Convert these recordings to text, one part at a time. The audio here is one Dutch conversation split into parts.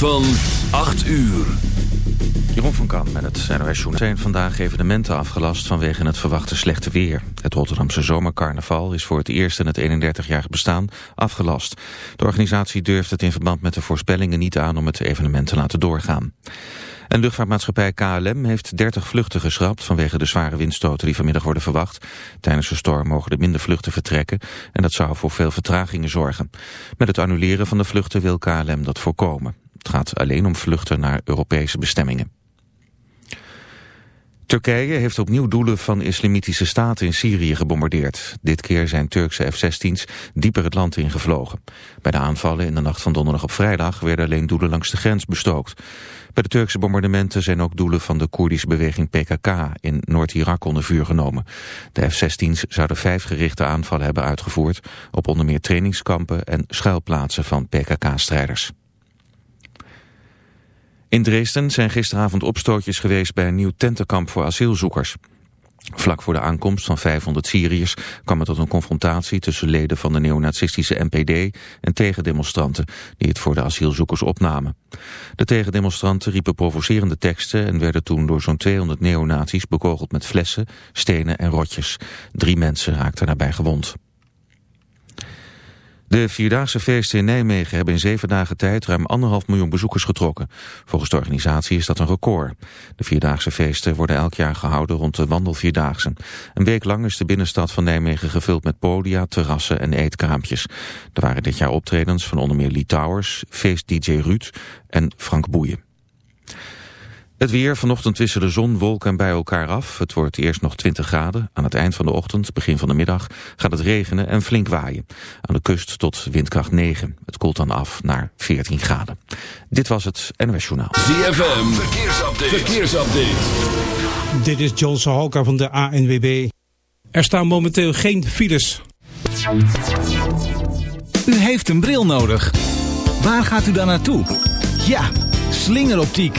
Van 8 uur. Jeroen van Kan met het NOS Journal zijn vandaag evenementen afgelast vanwege het verwachte slechte weer. Het Rotterdamse zomercarnaval is voor het eerst in het 31-jarig bestaan afgelast. De organisatie durft het in verband met de voorspellingen niet aan om het evenement te laten doorgaan. En luchtvaartmaatschappij KLM heeft 30 vluchten geschrapt vanwege de zware windstoten die vanmiddag worden verwacht. Tijdens de storm mogen er minder vluchten vertrekken en dat zou voor veel vertragingen zorgen. Met het annuleren van de vluchten wil KLM dat voorkomen. Het gaat alleen om vluchten naar Europese bestemmingen. Turkije heeft opnieuw doelen van islamitische staten in Syrië gebombardeerd. Dit keer zijn Turkse F-16's dieper het land ingevlogen. Bij de aanvallen in de nacht van donderdag op vrijdag werden alleen doelen langs de grens bestookt. Bij de Turkse bombardementen zijn ook doelen van de Koerdische beweging PKK in Noord-Irak onder vuur genomen. De F-16's zouden vijf gerichte aanvallen hebben uitgevoerd op onder meer trainingskampen en schuilplaatsen van PKK-strijders. In Dresden zijn gisteravond opstootjes geweest bij een nieuw tentenkamp voor asielzoekers. Vlak voor de aankomst van 500 Syriërs kwam het tot een confrontatie tussen leden van de neonazistische NPD en tegendemonstranten die het voor de asielzoekers opnamen. De tegendemonstranten riepen provocerende teksten en werden toen door zo'n 200 neonazies bekogeld met flessen, stenen en rotjes. Drie mensen raakten daarbij gewond. De Vierdaagse feesten in Nijmegen hebben in zeven dagen tijd ruim anderhalf miljoen bezoekers getrokken. Volgens de organisatie is dat een record. De Vierdaagse feesten worden elk jaar gehouden rond de Wandelvierdaagse. Een week lang is de binnenstad van Nijmegen gevuld met podia, terrassen en eetkraampjes. Er waren dit jaar optredens van onder meer Lee Towers, feest-dj Ruud en Frank Boeien. Het weer, vanochtend wisselen zon, wolken bij elkaar af. Het wordt eerst nog 20 graden. Aan het eind van de ochtend, begin van de middag, gaat het regenen en flink waaien. Aan de kust tot windkracht 9. Het koelt dan af naar 14 graden. Dit was het NOS Journaal. ZFM, verkeersupdate. verkeersupdate. Dit is John Sahoka van de ANWB. Er staan momenteel geen files. U heeft een bril nodig. Waar gaat u dan naartoe? Ja, slingeroptiek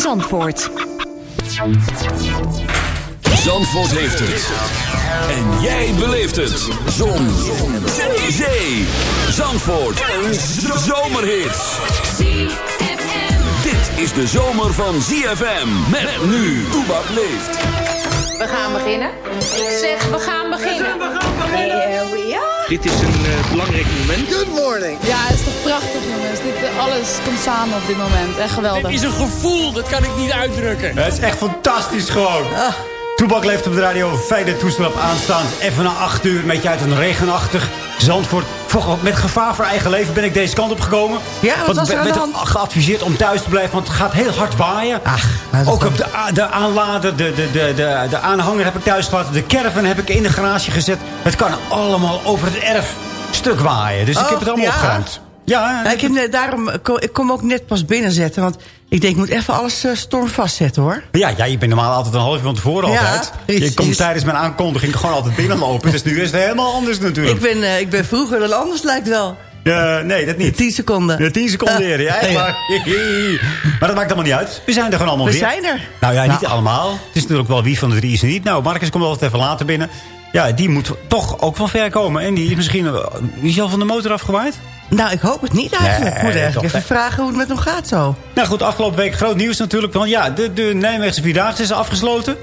Zandvoort. Zandvoort heeft het. En jij beleeft het. Zon. Zee. Zee. Zandvoort. Een zomerhit. Dit is de zomer van ZFM. Met nu. Toebak leeft. We gaan beginnen. Ik zeg, we gaan beginnen. Here we are. Dit is een uh, belangrijk moment. Good morning. Ja, het is toch prachtig jongens. Dit, uh, alles komt samen op dit moment. Echt geweldig. Dit is een gevoel, dat kan ik niet uitdrukken. Het is echt fantastisch gewoon. Ah. Toebak leeft op de radio. Fijne toestel op aanstaan. Even na acht uur met je uit een regenachtig Zandvoort. Met gevaar voor eigen leven ben ik deze kant op gekomen. Ja, wat was er werd geadviseerd om thuis te blijven, want het gaat heel hard waaien. Ach, Ook op de, de aanlader, de, de, de, de, de aanhanger heb ik thuis gehad. De caravan heb ik in de garage gezet. Het kan allemaal over het erf stuk waaien. Dus ik heb het allemaal ja. opgeruimd. Ja, ik, heb net, daarom, ik kom ook net pas binnenzetten. Want ik denk, ik moet even alles uh, stormvast zetten, hoor. Ja, ja, je bent normaal altijd een half uur van tevoren Ja, altijd. precies. Je komt tijdens mijn aankondiging gewoon altijd binnenlopen. dus nu is het helemaal anders natuurlijk. Ik ben, uh, ik ben vroeger dan anders, lijkt wel. Uh, nee, dat niet. 10 seconden. Ja, 10 seconden eerder, ja, echt. Maar dat maakt allemaal niet uit. We zijn er gewoon allemaal We weer. zijn er. Nou ja, niet Nou. allemaal. Het is natuurlijk wel wie van de drie is er niet. Nou, Marcus komt altijd even later binnen. Ja, die moet toch ook van ver komen. En die is misschien die is al van de motor afgewaaid? Nou, ik hoop het niet eigenlijk. ik moet eigenlijk even vragen hoe het met hem gaat zo. Nou goed, afgelopen week groot nieuws natuurlijk. Want ja, de, de Nijmeegse Vierdaagse is afgesloten.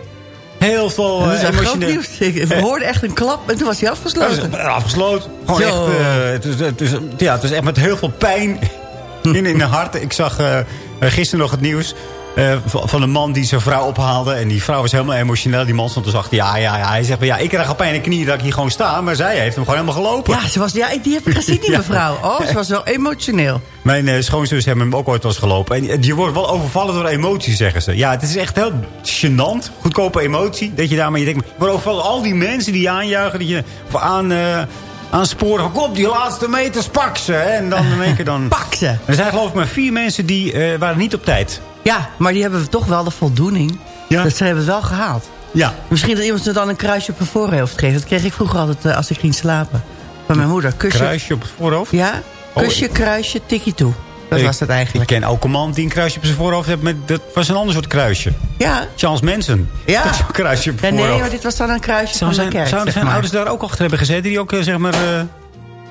Heel veel dat is uh, groot nieuws. Ik hoorde echt een klap en toen was hij afgesloten. afgesloten. Gewoon echt, uh, het, is, het, is, ja, het is echt met heel veel pijn in, in de hart. Ik zag uh, gisteren nog het nieuws. Uh, van een man die zijn vrouw ophaalde. En die vrouw was helemaal emotioneel. Die man stond dus achter. Ja, ja, ja. Hij zegt, ja, ik krijg al pijn in de knieën dat ik hier gewoon sta. Maar zij heeft hem gewoon helemaal gelopen. Ja, ze was, ja die heb ik gezien, die mevrouw. Oh, ze was wel emotioneel. Mijn uh, schoonzus hebben hem ook ooit eens gelopen. En je wordt wel overvallen door emotie, zeggen ze. Ja, het is echt heel gênant. Goedkope emotie. Dat je daarmee denkt, maar overvallen al die mensen die je aanjuichen. Die je, of aan... Uh, aansporen. Kom op, die laatste meters, pak ze. Hè? En dan in één keer dan... pak ze. Er zijn geloof ik maar vier mensen die uh, waren niet op tijd. Ja, maar die hebben toch wel de voldoening. Ja. Dat ze hebben het wel gehaald. Ja. Misschien dat iemand ze dan een kruisje op hun voorhoofd geeft. Dat kreeg ik vroeger altijd uh, als ik ging slapen. Van mijn moeder. Kusje. Kruisje op het voorhoofd? Ja. Kusje, oh, kruisje, tikkie toe. Dat ik, was het eigenlijk. Ik ken ook een man die een kruisje op zijn voorhoofd heeft. Met, dat was een ander soort kruisje. Ja. Charles Manson. Ja. Dat is een kruisje op ja, voorhoofd. Nee, maar dit was dan een kruisje zou van zijn, de kerk. Zouden zijn ouders daar ook achter hebben gezeten? Die ook, uh, zeg maar... Uh,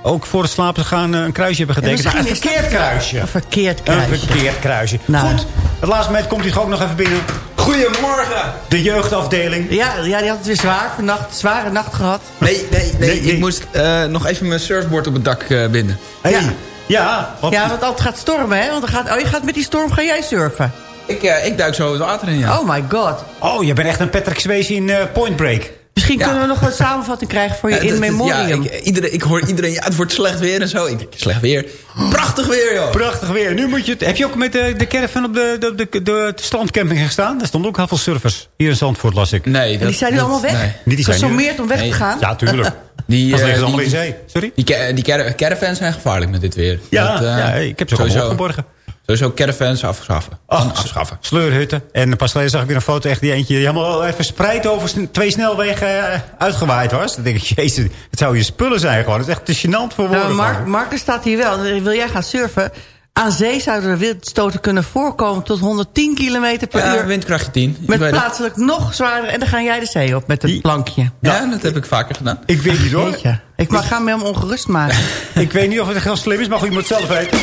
ook voor het slapen gaan een kruisje hebben getekend. Ja, nou, een verkeerd kruisje. Een verkeerd kruisje. Een verkeerd kruisje. Nou. Goed, het laatste moment komt hij ook nog even binnen. Goedemorgen. De jeugdafdeling. Ja, ja die had het weer zwaar. Vannacht, zware nacht gehad. Nee, nee, nee. nee, nee. Ik moest uh, nog even mijn surfboard op het dak uh, binden. Hey. Ja. Ja, wat... ja, want het gaat stormen, hè? Want dan gaat, oh, je gaat met die storm ga jij surfen. Ik, uh, ik duik zo het water in, ja. Oh my god. Oh, je bent echt een Patrick Swayze in Point Break. Misschien ja. kunnen we nog een samenvatting krijgen voor je in memoriam. Ja, ik, iedereen, ik hoor iedereen, ja, het wordt slecht weer en zo. Ik denk, slecht weer. Prachtig weer, joh. Prachtig weer. Nu moet je het, heb je ook met de, de caravan op de, de, de, de, de strandcamping gestaan? Daar stonden ook heel veel surfers. Hier in Zandvoort las ik. Nee. Dat, en die zijn nu allemaal weg? Nee. Die, die zijn Gesommeerd om weg nee. te gaan? Ja, tuurlijk. Die, uh, liggen die, allemaal in zee. Sorry? Die, die car caravans zijn gevaarlijk met dit weer. Ja, dat, uh, ja ik heb ze ook opgeborgen. Sowieso caravans afschaffen. Oh, afschaffen. Sleurhutten. En pas geleden zag ik weer een foto echt die eentje... die helemaal even spreid over twee snelwegen uh, uitgewaaid was. Dan denk ik, jezus, het zou je spullen zijn gewoon. Het is echt te gênant voor woorden. Nou, Mark, Mark, staat hier wel. Wil jij gaan surfen? Aan zee zouden er windstoten kunnen voorkomen tot 110 km per ja, uur. windkrachtje 10. Met plaatselijk het. nog zwaarder. En dan ga jij de zee op met het plankje. Ja, dat heb ik vaker gedaan. Ik weet niet hoor. Jeetje. Ik mag gaan met hem ongerust maken. ik weet niet of het heel slim is, maar goed, je moet het zelf weten.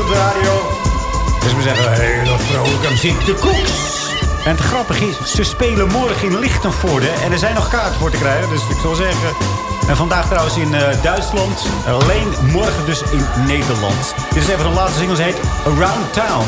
Op de radio. Dus we zeggen hele vrolijke muziek. De Koeks. En het grappige is, ze spelen morgen in Lichtenvoorde. En er zijn nog kaarten voor te krijgen. Dus ik zal zeggen... En vandaag trouwens in uh, Duitsland. Alleen morgen dus in Nederland. Dit is even de laatste single. Ze heet Around Town.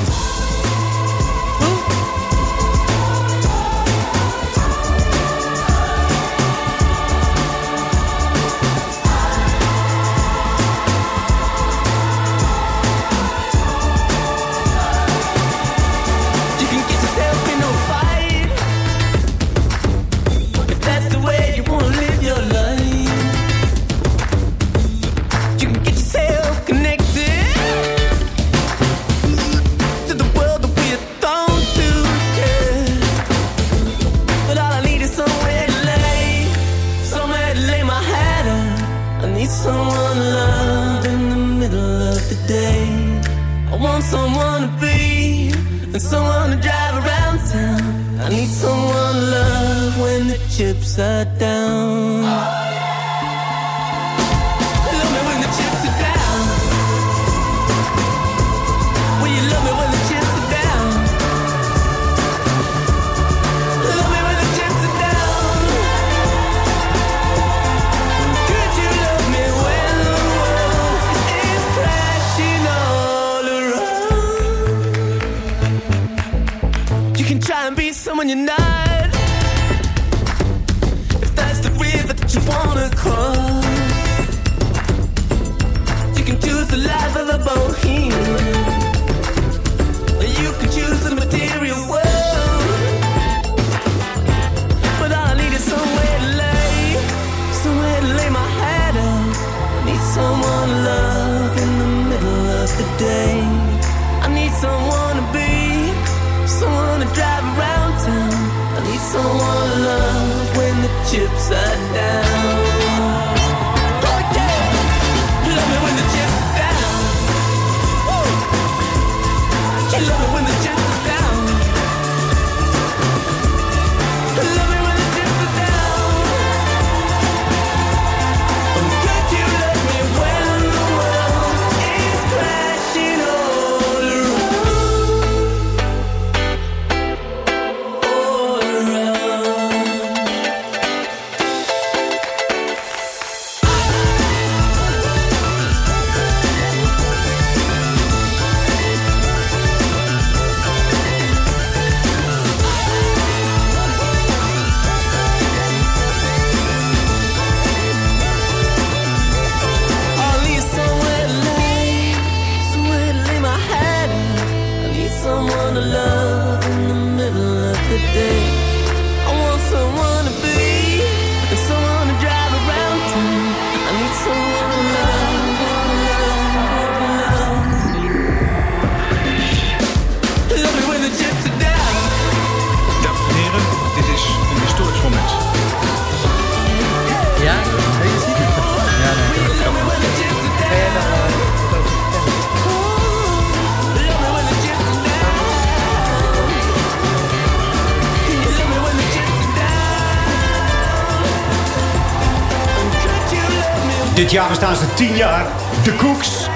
Dit jaar bestaan ze 10 jaar. De Cooks.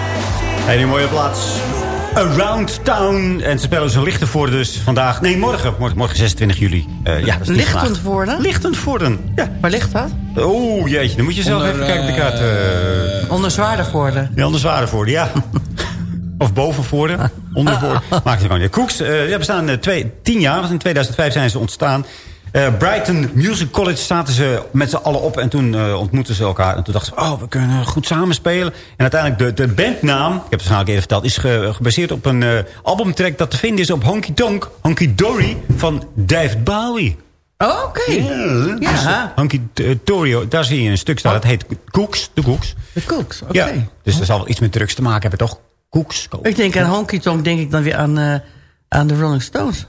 En die mooie plaats. Around Town. En ze spelen ze Lichtenvoorde dus vandaag. Nee, morgen. Morgen, morgen 26 juli. Uh, ja, dat is Lichtenvoorde? Lichtenvoorde. Ja. Waar ligt dat? Oeh, jeetje. Dan moet je zelf Onder, even kijken op de kaart. Uh... Onder. Ja, onder Zwaardervoorde, ja. Of bovenvoorde. Ondervoorde. Maakt het gewoon niet. Cooks uh, ja, bestaan uh, twee, tien jaar. In 2005 zijn ze ontstaan. Uh, Brighton Music College zaten ze met z'n allen op. En toen uh, ontmoetten ze elkaar. En toen dachten ze, oh, we kunnen goed samenspelen. En uiteindelijk de, de bandnaam, ik heb het waarschijnlijk eerder verteld... is ge, gebaseerd op een uh, albumtrack dat te vinden is op Honky Tonk... Honky Dory van David Bowie. Oh, oké. Okay. Ja, ja. Dus, Honky Dory, daar zie je een stuk staan. Dat heet Cooks, de Cooks. De Cooks, oké. Okay. Ja, dus er zal wel iets met drugs te maken hebben, toch? Cooks. Ik denk aan Honky Tonk, denk ik dan weer aan, aan de Rolling Stones.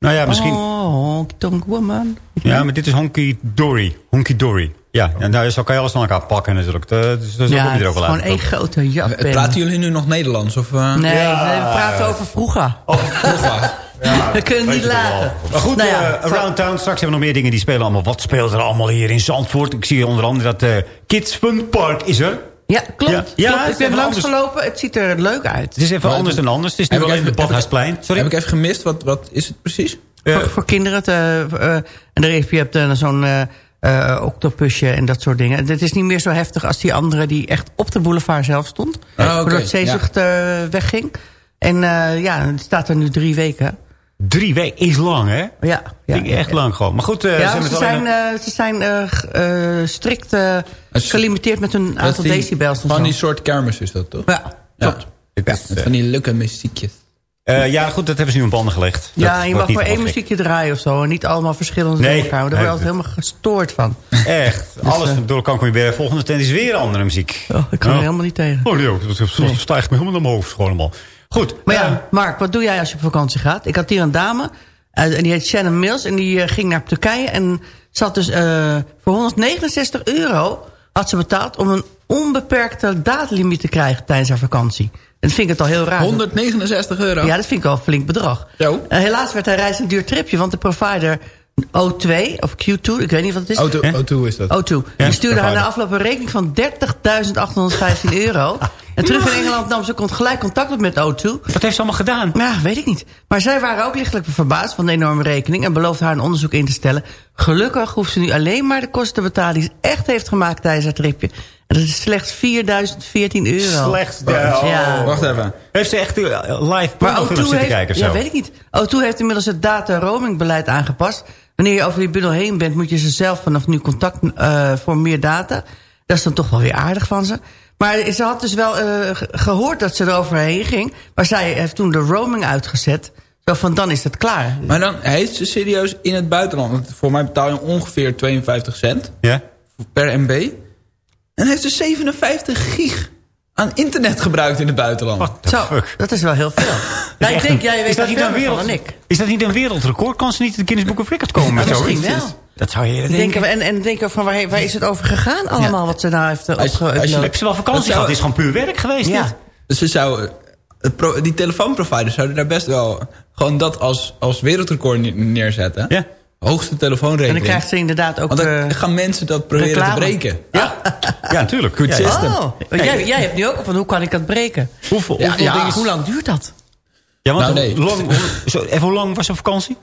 Nou ja, misschien... Oh, honky tonk woman. Ja, maar dit is honky dory. Honky dory. Ja, en daar zo kan je alles aan elkaar pakken natuurlijk. Dus, dus ja, het is gewoon één grote jap. Praten jullie nu nog Nederlands? Of, uh... nee, ja, nee, we praten over vroeger. Over vroeger. Ja, we kunnen niet laten. Maar goed, nou ja, uh, Around Town. Straks hebben we nog meer dingen die spelen allemaal. Wat speelt er allemaal hier in Zandvoort? Ik zie onder andere dat uh, Kids Fun Park is er. Ja, klopt. Ja, ja klopt. Ik ben langs gelopen. Het ziet er leuk uit. Het is even anders dan anders. Het is nu alleen de Badhuisplein. Sorry? Heb ik even gemist. Wat, wat is het precies? Uh, voor, voor, kinderen. Te, uh, en daar heb je hebt uh, zo'n octopusje en dat soort dingen. Het is niet meer zo heftig als die andere die echt op de boulevard zelf stond. Oh, okay. Het zeezucht ja. wegging. En ja, het staat er nu drie weken. Drie weken is lang, hè? Ja. ja Vind ik echt ja. lang gewoon. Maar goed, uh, ja, ze, zijn, uh, ze zijn uh, strikt gelimiteerd met een aantal die, decibels. Van die soort kermis is dat, toch? Ja, klopt. Ja. Van die leuke muziekjes. Uh, ja, goed, dat hebben ze nu in banden gelegd. Ja, dat je mag maar één muziekje draaien of zo. En niet allemaal verschillende nee, elkaar. Daar word je altijd helemaal gestoord van. Echt. Dus, Alles uh, door kom je weer. Volgende tent is weer andere muziek. Oh, ik kan oh. er helemaal niet tegen. Oh nee, dat stijgt me helemaal naar mijn hoofd. Gewoon allemaal. Goed. Maar ja, uh, Mark, wat doe jij als je op vakantie gaat? Ik had hier een dame. en die heet Shannon Mills. En die ging naar Turkije. En zat dus voor 169 euro... had ze betaald om een onbeperkte datalimiet te krijgen tijdens haar vakantie. Dat vind ik het al heel raar. 169 euro? Ja, dat vind ik al een flink bedrag. Zo. Helaas werd haar reis een duur tripje, want de provider O2 of Q2, ik weet niet wat het is. O2, O2 is dat. O2. Ja, die stuurde haar na afloop een rekening van 30.815 euro. En terug in Engeland nam ze gelijk contact op met O2. Wat heeft ze allemaal gedaan? Ja, weet ik niet. Maar zij waren ook lichtelijk verbaasd van de enorme rekening... en beloofden haar een onderzoek in te stellen. Gelukkig hoeft ze nu alleen maar de kosten te betalen... die ze echt heeft gemaakt tijdens haar tripje. Dat is slechts 4014 euro. Slechts? Ja. ja. Wacht even. Heeft ze echt live pornofilms zitten kijken of zo? Ja, weet ik niet. O2 heeft inmiddels het data roaming beleid aangepast. Wanneer je over die bundel heen bent... moet je ze zelf vanaf nu contact uh, voor meer data. Dat is dan toch wel weer aardig van ze. Maar ze had dus wel uh, gehoord dat ze er overheen ging. Maar zij heeft toen de roaming uitgezet. Zo van, dan is het klaar. Maar dan heeft ze serieus in het buitenland... voor mij betaal je ongeveer 52 cent ja? per MB... En heeft ze 57 gig aan internet gebruikt in het buitenland. Zo, fuck? dat is wel heel veel. nou, ik denk, jij weet dat niet een wereld, dan ik. Is dat niet een wereldrecord? Kan ze niet in de Guinness Book of Records komen? met zo? Misschien wel. Dat zou je denken. denken. En, en denken van waar, waar is het over gegaan allemaal? Ja. Wat ze daar heeft uh, opgeüpload? Heb ze wel vakantie gehad? Het is gewoon puur werk geweest ja. Dus ze zou, pro, die telefoonproviders zouden daar best wel... gewoon dat als, als wereldrecord neerzetten. Ja hoogste telefoonrekening. En dan krijgt ze inderdaad ook... Want dan uh, gaan mensen dat proberen reclame. te breken. Ja, ja natuurlijk. Good system. Oh, jij, jij hebt nu ook van hoe kan ik dat breken? Hoeveel, ja, hoeveel ja. Dingen, hoe lang duurt dat? Ja, want nou, nee. lang, zo, even hoe lang was je vakantie?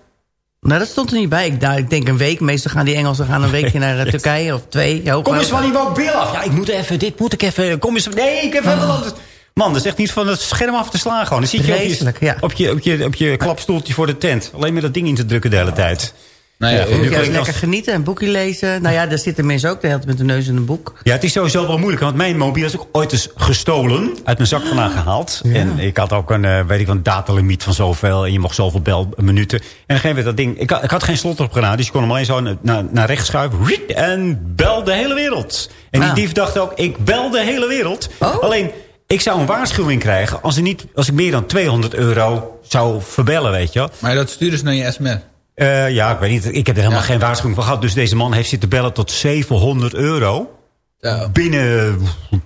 Nou, dat stond er niet bij. Ik, nou, ik denk een week. Meestal gaan die Engelsen gaan een weekje naar uh, Turkije of twee. Ja, kom eens van die mobiel af. Ja, ik moet even, dit moet ik even. Kom eens. Nee, ik heb even oh. anders. Man, dat is echt niet van het scherm af te slaan gewoon. Dan zit je op je, op, je, op, je, op je klapstoeltje voor de tent. Alleen met dat ding in te drukken de hele tijd. Nou ja, ja, ja lekker genieten, een boekje lezen. Nou ja, daar zitten mensen ook de hele tijd met de neus in een boek. Ja, het is sowieso wel moeilijk. Want mijn mobiel is ook ooit eens gestolen. Uit mijn zak vandaan gehaald. Ja. En ik had ook een, weet ik, een datalimiet van zoveel. En je mocht zoveel belminuten. En dan geef dat ding... Ik had, ik had geen slot erop gedaan. Dus je kon hem alleen zo naar, naar rechts schuiven. En bel de hele wereld. En die dief dacht ook, ik bel de hele wereld. Oh? Alleen... Ik zou een waarschuwing krijgen als, er niet, als ik meer dan 200 euro zou verbellen, weet je wel. Maar dat sturen ze naar je sms? Uh, ja, ik weet niet. Ik heb er helemaal ja. geen waarschuwing van gehad. Dus deze man heeft zitten bellen tot 700 euro. Ja. Binnen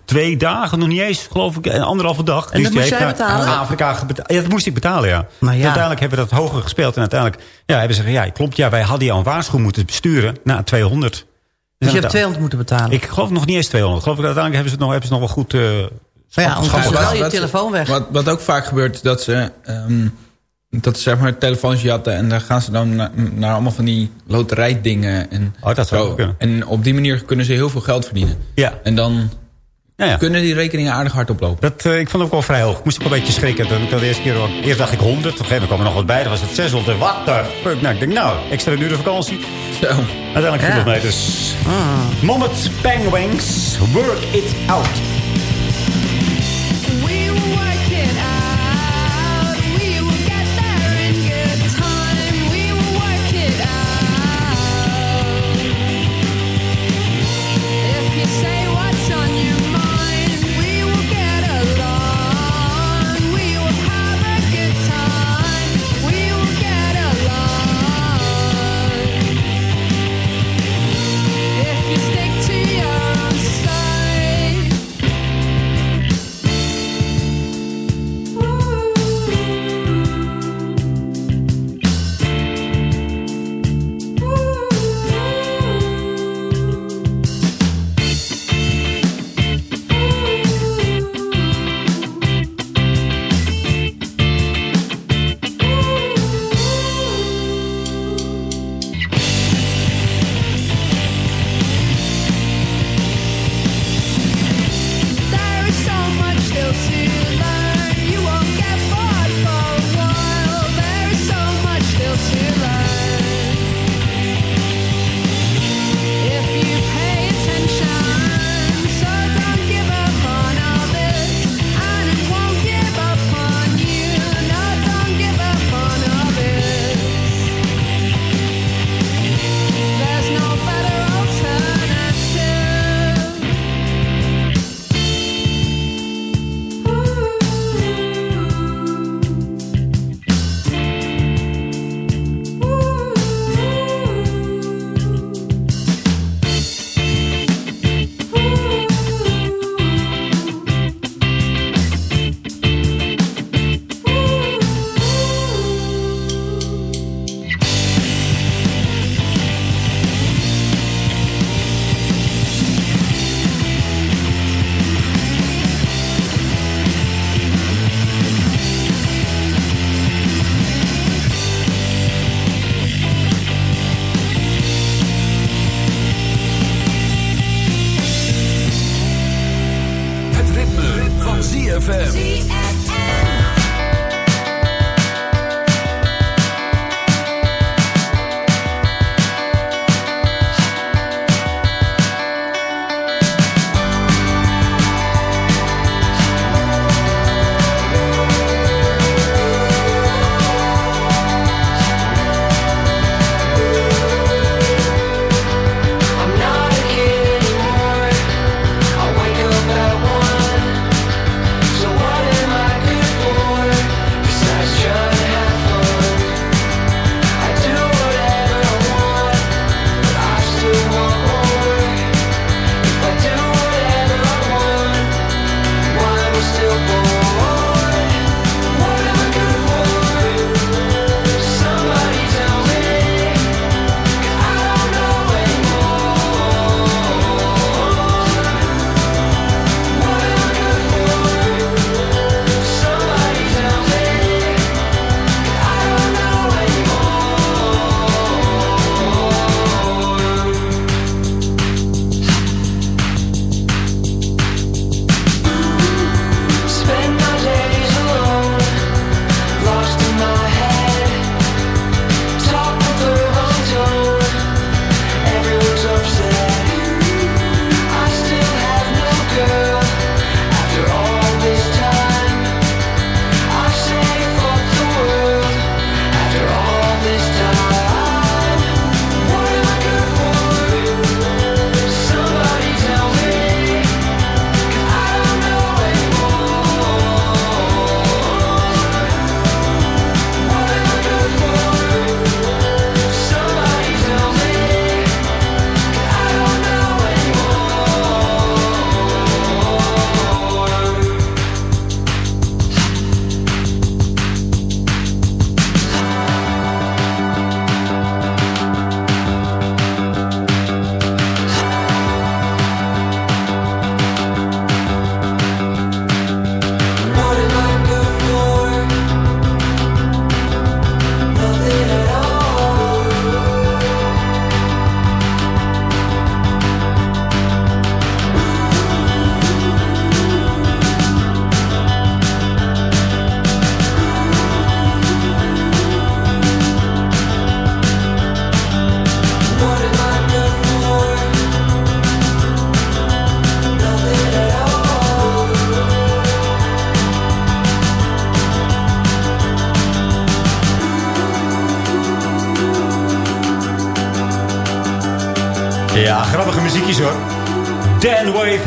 twee dagen, nog niet eens, geloof ik, een anderhalve dag. En dat moest jij betalen? Afrika betaald. Ja, dat moest ik betalen, ja. Nou ja. Uiteindelijk hebben we dat hoger gespeeld. En uiteindelijk ja, hebben ze gezegd, ja, klopt, ja, wij hadden jou een waarschuwing moeten besturen na 200. Dus je hebt 200 moeten betalen. Ik geloof nog niet eens 200. Geloof ik, uiteindelijk hebben ze het nog, hebben ze nog wel goed... Uh, maar ja, anders wel je telefoon weg. Wat, wat ook vaak gebeurt, is dat ze... ehm, dat ze zeg maar telefoons jatten en daar gaan ze dan na- naar allemaal van die loterijdingen. En, Oh, dat zou zo. en op die manier kunnen ze heel veel geld verdienen. Ja. En dan Ja, ja. kunnen die rekeningen aardig hard oplopen. Dat, eh, ik vond het ook wel vrij hoog. Ik moest ook een beetje schrikken. Dat, ik dat de eerste keer, eerst dacht ik 100. Op een gegeven moment kwam er nog wat bij. Dan was het 600. Wat de fuck? Nou, ik denk, nou, extra uren vakantie. Zo. Uiteindelijk viel Ja. het mee. Dus... Mommet Penguins, work it out.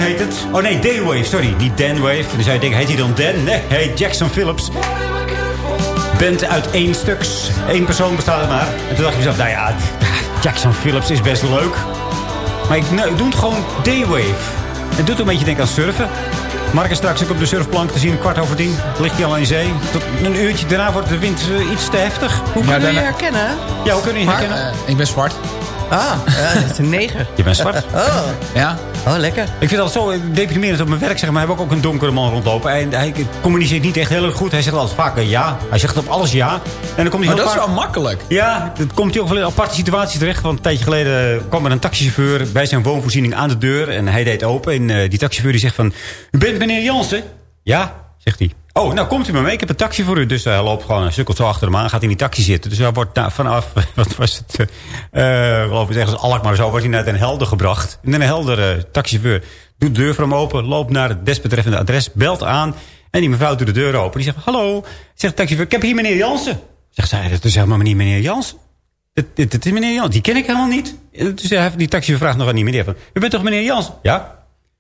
Heet het. Oh nee, Dan Wave, sorry. Niet Dan Wave. Dan zou je denken, heet hij dan Dan? Nee, heet Jackson Phillips. Band uit één stuks. Eén persoon bestaat er maar. En toen dacht ik mezelf, nou ja, Jackson Phillips is best leuk. Maar ik, nou, ik doe het gewoon D-Wave. Het doet een beetje denken aan surfen. Mark is straks ook op de surfplank te zien, een kwart over tien. Ligt hij al in zee. Tot een uurtje daarna wordt de wind eh, iets te heftig. Hoe kunnen daarna- herkennen? Ja, hoe kunnen Maar, herkennen? eh, ik ben zwart. Ah, ja, dat is een neger. Je bent zwart. Oh, Ja. Oh lekker. Ik vind het zo deprimerend op mijn werk. Zeg maar, heb ik ook een donkere man rondlopen. En hij communiceert niet echt heel erg goed. Hij zegt altijd vaak ja. Hij zegt op alles ja. En dan komt hij Maar heel dat is wel makkelijk. Ja, dan komt hij ook wel in aparte situaties terecht. Want een tijdje geleden kwam er een taxichauffeur bij zijn woonvoorziening aan de deur. En hij deed open. En eh, die taxichauffeur die zegt van... U bent meneer Jansen? Ja, zegt hij. Oh, nou komt u maar mee. Ik heb een taxi voor u. Dus hij loopt gewoon, hij sukkelt zo achter hem aan. Gaat in die taxi zitten. Dus hij wordt vanaf, wat was het? eh eh, geloof ik ergens Alkmaar zo. Wordt hij naar Den Helder gebracht. En Den Helder, eh, taxichauffeur, doet de deur voor hem open. Loopt naar het desbetreffende adres. Belt aan. En die mevrouw doet de deur open. Die zegt, hallo. Zegt de taxichauffeur, ik heb hier meneer Jansen. Zegt zij, dat is helemaal niet meneer Jansen. Dit, is meneer Jansen. Die ken ik helemaal niet. Dus die taxichauffeur vraagt nog aan die meneer. Van, u bent toch meneer Jansen? Ja.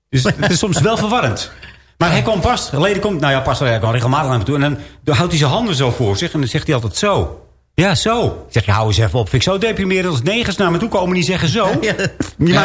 Dus het is soms wel verwarrend. Maar hij kwam pas, geleden komt, nou ja, pas hij kwam regelmatig naar me toe. En dan, dan houdt hij zijn handen zo voor zich en dan zegt hij altijd zo. Ja, zo. Ik zeg, je hou eens even op. Vind ik zo deprimerend als negers naar me toe komen die zeggen zo. Ja,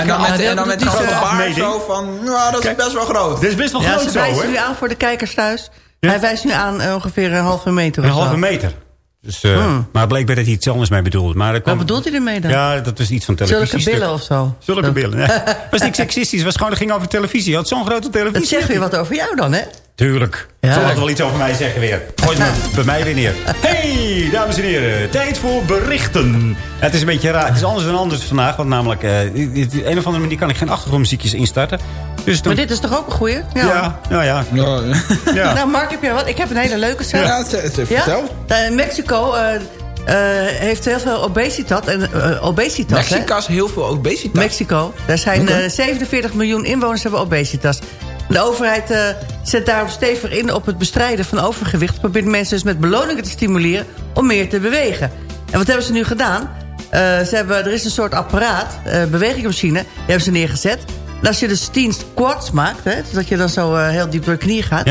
en dan met, en dan met grote baard afmeting. zo van... Nou, dat is best wel groot. Dit is best wel Ja, groot ze zo, wijzen nu aan voor de kijkers thuis. Hij wijst nu aan ongeveer een halve meter Een of zo. halve meter. Dus, eh, Hmm. Maar blijkbaar dat hij iets anders mee bedoelt. Maar er Wat bedoelt hij ermee dan? Ja, dat is iets van televisie. Zulke billen of zo? Zulke billen. Nee. was niet seksistisch. Het was gewoon, het ging over televisie. Je had zo'n grote televisie. Dat zegt weer wat over jou dan, hè? Tuurlijk. Ja. Zal het wel iets over mij zeggen weer. Gooi het maar bij mij weer neer. Hey, dames en heren. Tijd voor berichten. Het is een beetje raar. Het is anders dan anders vandaag. Want namelijk, eh, een of andere manier kan ik geen achtergrondmuziekjes instarten. Dus dan, Maar dit is toch ook een goeie? Ja. Ja, nou ja. ja. Nou, Mark, heb jij wat? Ik heb een hele leuke zelf. Ja, z- z- vertel. Eh, Mexico eh, eh, heeft heel veel obesitas. En, eh, obesitas hè? Mexico is heel veel obesitas. Mexico. Daar zijn Oké. eh, 47 miljoen inwoners hebben obesitas. De overheid eh, zet daarom stevig in op het bestrijden van overgewicht. Probeert mensen dus met beloningen te stimuleren om meer te bewegen. En wat hebben ze nu gedaan? Eh, ze hebben, er is een soort apparaat, eh bewegingmachine, die hebben ze neergezet. En als je dus 10 squats maakt, hè, dat je dan zo heel diep door je knieën gaat...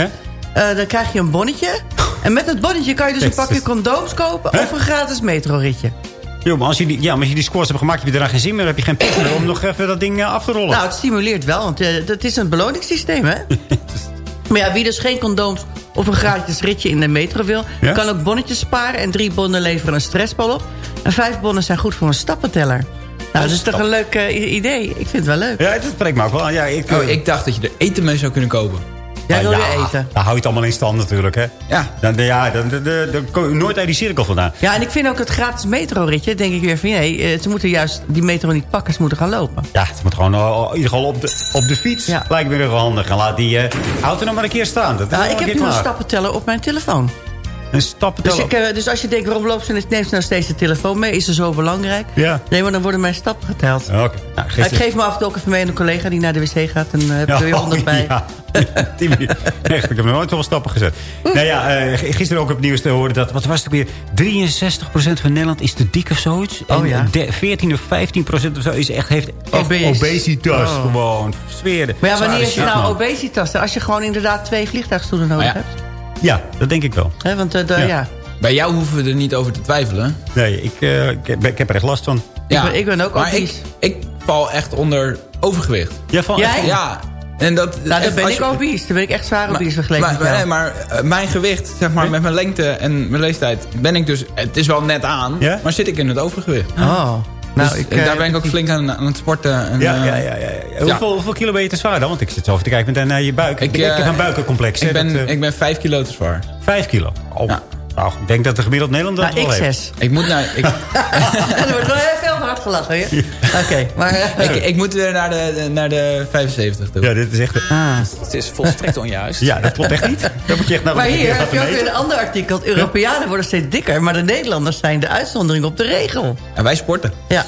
Dan krijg je een bonnetje. En met dat bonnetje kan je dus een pakje condooms kopen... of een gratis metroritje. Jo, maar als je die, ja, maar als je die scores hebt gemaakt, heb je daarna geen zin meer. Dan heb je geen meer om nog even dat ding eh, af te rollen. Nou, het stimuleert wel, want eh, het is een beloningssysteem, hè? maar ja, wie dus geen condooms of een gratis ritje in de metro wil... Ja? kan ook bonnetjes sparen en drie bonnen leveren een stressbal op. En vijf bonnen zijn goed voor een stappenteller. Nou, dat is toch een leuk eh, idee? Ik vind het wel leuk. Ja, dat spreekt me ook wel aan. Ja, ik, Oh, ik dacht dat je er eten mee zou kunnen kopen. Jij wil ja, eten. Dan hou je het allemaal in stand natuurlijk, hè. Ja. Dan, ja, dan, dan, dan, kom je nooit uit die cirkel vandaan. Ja, en ik vind ook het gratis metroritje, denk ik weer van... nee, eh, ze moeten juist die metro niet pakken, ze moeten gaan lopen. Ja, het moet gewoon eh, in ieder geval op de, op de fiets. Ja. Lijkt me weer wel handig. En laat die eh, auto nog maar een keer staan. Dat Nou, ik heb nu een stappenteller op mijn telefoon. Stappen Dus, ik, eh, dus als je denkt, waarom loopt ze neemt ze nou steeds de telefoon mee? Is ze zo belangrijk? Ja. Nee, maar dan worden mijn stappen geteld. Oké. Nou, ik geef me af en toe ook even mee aan een collega die naar de wc gaat. En uh, heb Ja, er weer honderd oh, bij. Ja, die. Echt, ik heb nog nooit zoveel stappen gezet. Nou ja, eh, gisteren ook op het nieuws te horen dat, wat was het weer? 63% van Nederland is te dik of zoiets. Oh En ja. de- 14 of 15% of zo is echt, heeft obesitas. Oh. Gewoon, zweren. Maar ja, wanneer is je nou obesitas? Als je gewoon inderdaad twee vliegtuigstoelen nodig ja. hebt. Ja, dat denk ik wel. Hè, want eh, Ja. ja. Bij jou hoeven we er niet over te twijfelen. Nee, ik, eh, ik, heb, ik heb er echt last van. Ja. ben- ik ben ook maar ik, ik val echt onder overgewicht. Ja, van, Jij? Ja. En dat, Nou, dan ben ik je- obese. Dan ben ik echt zwaar Maar, obese vergeleken maar, met jou. nee, maar eh, mijn gewicht, zeg maar, met mijn lengte en mijn leeftijd... ben ik dus... Het is wel net aan, Ja? maar zit ik in het overgewicht. Oh. Nou, dus ik, eh, eh, daar ben ik ook flink aan, aan het sporten. En, Ja, eh, ja, ja, ja. ja. Hoeveel, hoeveel kilo ben je te zwaar dan? Want ik zit zo over te kijken met naar je buik. Ik, Ik, ik eh, heb een buikencomplex. Ik ben, dat, eh, ik ben vijf kilo te zwaar. Vijf kilo. Oh. Ja. Nou, ik denk dat de gemiddeld Nederland dat nou, wel ik heeft. zes. Ik moet naar... Ik, er wordt wel hard gelachen, hè? Oké, maar... eh, ik, ik moet weer naar de, naar de 75 toe. Ja, dit is echt... ah. Het is volstrekt onjuist. Ja, dat klopt echt niet. Moet je echt naar Maar hier heb je ook weer een ander artikel. Europeanen worden steeds dikker, maar de Nederlanders zijn de uitzondering op de regel. En wij sporten. Ja,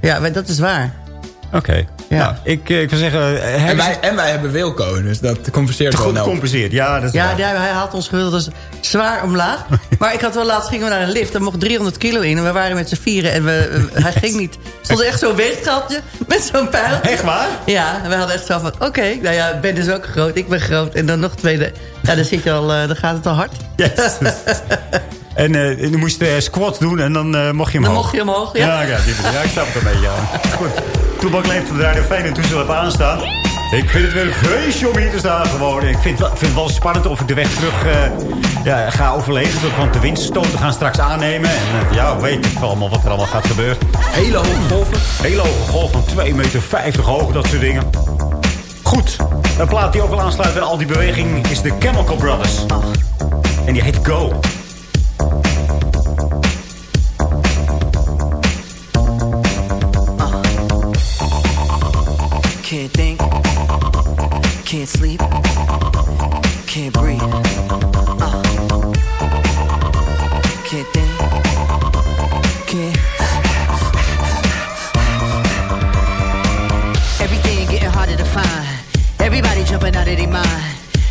ja dat is waar. Oké. Ja. Nou, ik, eh, ik wil zeggen... eh, En wij, en wij hebben Wilco, dus dat compenseert gewoon goed gecompenseerd. Ja, dat is Ja, hij had ons gewild dus zwaar omlaag. Maar ik had wel laatst gingen we naar een lift. Er mocht 300 kilo in. En we waren met z'n vieren. En we, hij ging niet. Stond echt zo'n weegschapje met zo'n pijl. Echt waar? Ja, en we hadden echt zo van... Oké, nou ja, Ben is ook groot. Ik ben groot. En dan nog tweede. Ja, dan, zit je al, eh, dan gaat het al hard. Yes. en eh, je moest eh, squats doen en dan eh, mocht je omhoog. Dan mocht je omhoog, ja. Ja, ja, ik snap het een beetje. Ja. Goed. Toebak leeft op de Radio Fijn en toestel heb aanstaan. Ik vind het weer een feestje om hier te staan gewoon. Ik vind, vind het wel spannend of ik de weg terug ja, ga overleven. Want de windstoten gaan straks aannemen. En ja, weet ik allemaal wat er allemaal gaat gebeuren. Hele hoge golven. Hele hoge golf van 2,50 meter hoog, dat soort dingen. Goed. Een plaat die ook wel aansluit bij al die beweging is de Chemical Brothers. En die heet Go. Jumping out of their mind.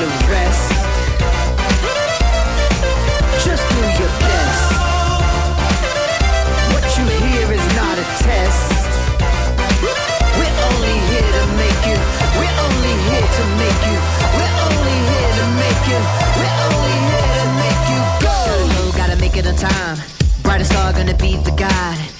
to rest. Just do your best. What you hear is not a test. We're only here to make you. We're only here to make you. We're only here to make you. We're only here to make you go. Gotta, gotta make it on time. Brightest star gonna be the guide.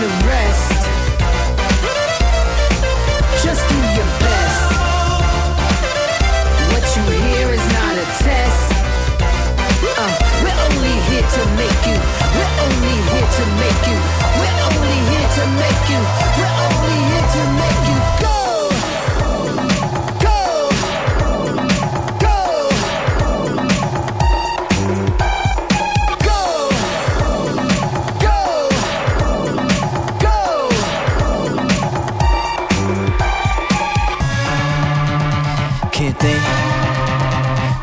To rest. Just do your best. What you hear is not a test. Uh, we're only here to make you. We're only here to make you. We're only here to make you. We're only here to make you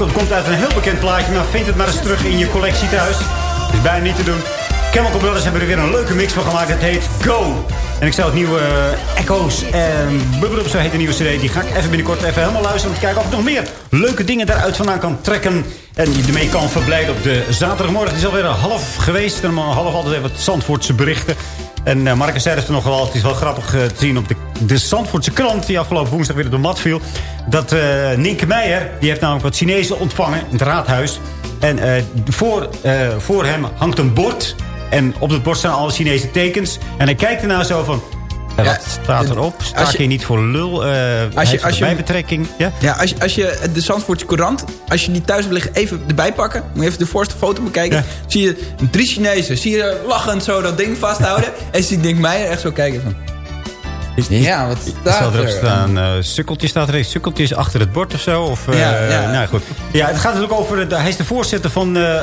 Komt uit een heel bekend plaatje, maar vind het maar eens terug in je collectie thuis. Is bijna niet te doen. Chemical Brothers hebben er weer een leuke mix van gemaakt. Het heet Go. En ik zou het nieuwe eh, Echo's en Bubble Up, zo heet de nieuwe cd. Die ga ik even binnenkort even helemaal luisteren. Om te kijken of ik nog meer leuke dingen daaruit vandaan kan trekken. En je ermee kan verblijden op de zaterdagmorgen. Het is alweer half geweest. En half altijd even wat Zandvoortse berichten. En uh, Marcus zei het er nog wel. Het is wel grappig eh, te zien op de, de Zandvoortse krant... die afgelopen woensdag weer op de mat viel. Dat uh, Nienke Meijer, die heeft namelijk wat Chinezen ontvangen... in het raadhuis. En uh, voor, uh, voor hem hangt een bord. En op het bord staan alle Chinese tekens. En hij kijkt ernaar zo van... Ja, wat staat erop? Sta hier niet voor lul? Uh, als je, als je bijbetrekking? Ja, ja als, je, als je de Zandvoortse Courant... als je die thuis wil liggen, even erbij pakken. Moet je even de voorste foto bekijken. Ja. Zie je drie Chinezen. Zie je lachend zo dat ding vasthouden. en zie je Dink Meijer echt zo kijken van... Ja, wat staat er? staan? Uh, sukkeltje staat er. Sukkeltje is achter het bord of zo. Of, uh, ja, ja. Nou, goed. ja, het gaat natuurlijk over... De, hij is de voorzitter van, uh,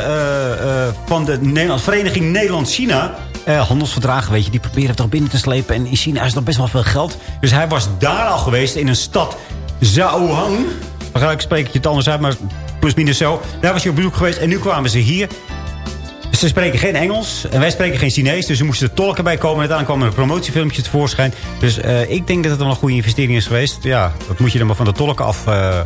van de Nederlands, Vereniging Nederland-China. handelsverdragen, weet je, die proberen toch binnen te slepen. En in China is nog best wel veel geld. Dus hij was daar al geweest in een stad, Zhaohang. Waarschijnlijk spreek ik het anders uit, maar plus minus zo. Daar was hij op bezoek geweest en nu kwamen ze hier. Ze spreken geen Engels en wij spreken geen Chinees. Dus er moesten tolken bij komen. En uiteindelijk kwam er een promotiefilmpje tevoorschijn. Dus uh, ik denk dat het wel een goede investering is geweest. Ja, dat moet je dan maar van de tolken af, uh,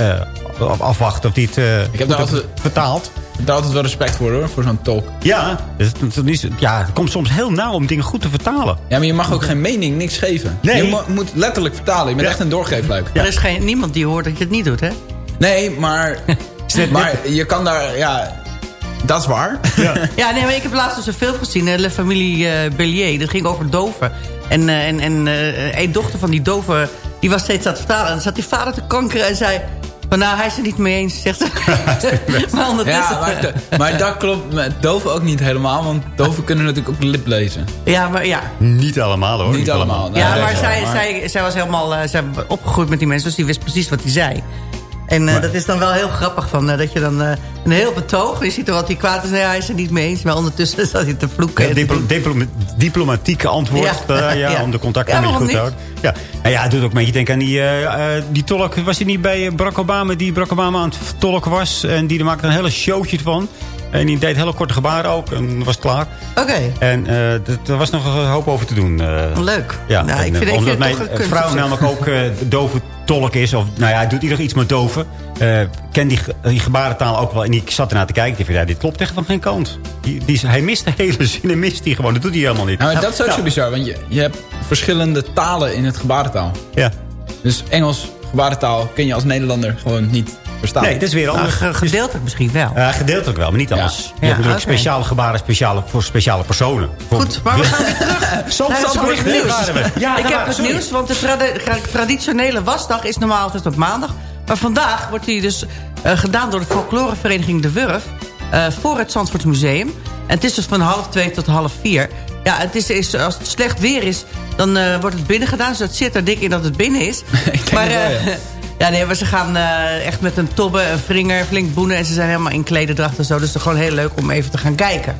uh, afwachten of die het ik heb daar altijd, vertaald. Ik heb daar altijd wel respect voor hoor, voor zo'n tolk. Ja, het, het, ja, het komt soms heel nauw om dingen goed te vertalen. Ja, maar je mag ook geen mening, niks geven. Nee. Je moet letterlijk vertalen. Je bent ja. echt een doorgeefluik. Ja. Er is geen, niemand die hoort dat je het niet doet, hè? Nee, maar, maar je kan daar... Ja, dat is waar. Ja, ja nee, maar ik heb laatst dus een film gezien. La Familie uh, Bellier. Dat ging over doven. En, uh, en, en uh, een dochter van die doven... die was steeds aan het vertalen. En dan zat die vader te kankeren en zei... Maar nou, hij is het niet mee eens, zegt ze. maar ondertussen... Ja, maar, maar, dat klopt met doven ook niet helemaal. Want doven kunnen natuurlijk ook lip lezen. Ja, maar ja. Niet allemaal hoor. Niet, niet allemaal. allemaal. ja, maar, zij, zij, zij was helemaal uh, zij opgegroeid met die mensen. Dus die wist precies wat hij zei. En uh, maar, dat is dan wel heel grappig van, uh, dat je dan uh, een heel betoog... je ziet er wat hij kwaad is, nee, hij is er niet mee eens... maar ondertussen zat hij te vloeken. Ja, diplo diploma diplomatieke antwoord ja. om de contacten een beetje goed te houden. Ja. Nou ja, het doet ook een beetje denken aan die, die tolk. Was hij niet bij Barack Obama, die Barack Obama aan het tolken was... en die maakte een hele showtje van... En die deed hele korte gebaren ook. En was klaar. Oké. Okay. En uh, er was nog een hoop over te doen. Uh, Leuk. Ja, nou, en, ik vind omdat mijn vrouw namelijk ook uh, dove tolk is. Of, nou ja, hij doet ieder iets met doven. Uh, ken die, die gebarentaal ook wel. En ik zat ernaar te kijken. Ik dacht, ja, dit klopt echt van geen kant. Die, die, hij mist de hele zin en mist hij gewoon. Dat doet hij helemaal niet. Nou, dat is ook nou, zo bizar. Want je, je hebt verschillende talen in het gebarentaal. Ja. Dus Engels gebarentaal ken je als Nederlander gewoon niet Nee, dat is weer anders. Nou, gedeeltelijk misschien wel. Ja, gedeeltelijk wel, maar niet alles. Ja. Je ja, hebt natuurlijk okay. speciale gebaren speciale, voor speciale personen. Goed, maar we gaan weer terug. Soms naar het nieuws. Ja, ik heb het nieuws, want de trad traditionele wasdag is normaal altijd op maandag. Maar vandaag wordt die dus uh, gedaan door de folklorevereniging De Wurf... Uh, voor het Zandvoortsmuseum. En het is dus van half twee tot half vier. Ja, het is, is, als het slecht weer is, dan uh, wordt het binnen gedaan. Dus het zit er dik in dat het binnen is. maar, wel, ja. Ja, nee, maar ze gaan uh, echt met een tobbe, een vringer, flink boenen... en ze zijn helemaal in klederdracht en zo. Dus het is gewoon heel leuk om even te gaan kijken.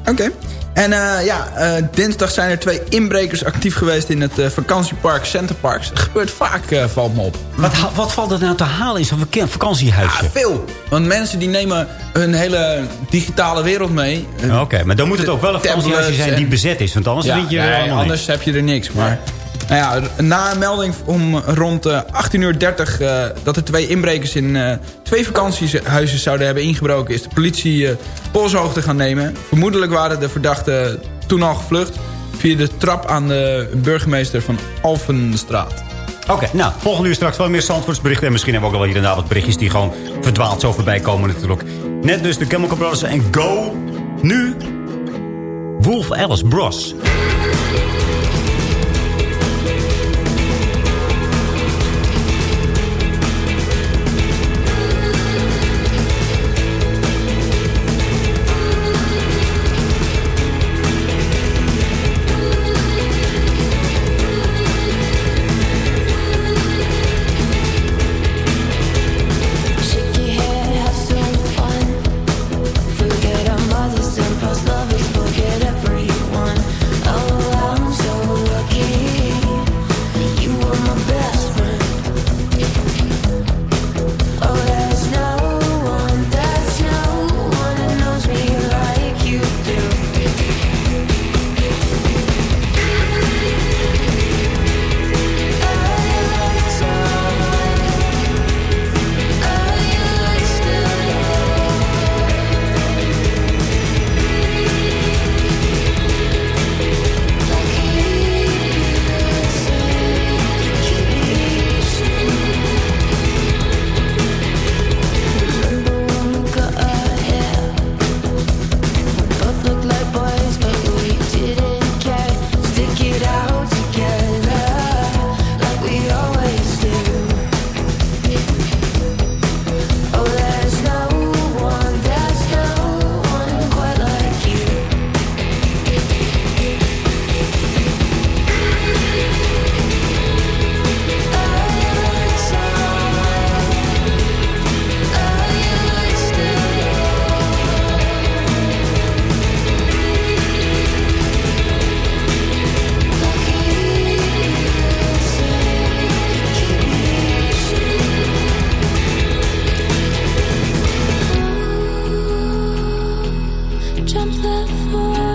Oké. Okay. En uh, ja, uh, dinsdag zijn er twee inbrekers actief geweest in het vakantiepark Centerparks. Het gebeurt vaak, valt me op. Wat, wat valt er nou te halen in zo'n vakantiehuisje? Ja, veel. Want mensen die nemen hun hele digitale wereld mee. Oké, okay, maar dan moet het ook wel een vakantiehuisje zijn die bezet is. Want anders ja, vind je nee, anders heb je er niks. Maar... Nou ja, na een melding om rond uh, 18.30 uur uh, dat er twee inbrekers in uh, twee vakantiehuizen zouden hebben ingebroken... is de politie uh, polshoogte gaan nemen. Vermoedelijk waren de verdachten toen al gevlucht... via de trap aan de burgemeester van Alphenstraat. Oké, nou, volgende uur straks wel meer Zandvoortsberichten. En misschien hebben we ook wel hier en daar wat berichtjes die gewoon verdwaald zo voorbij komen natuurlijk. Net dus de Chemical Brothers en Go. Nu Wolf Alice Bros. Jump that 43.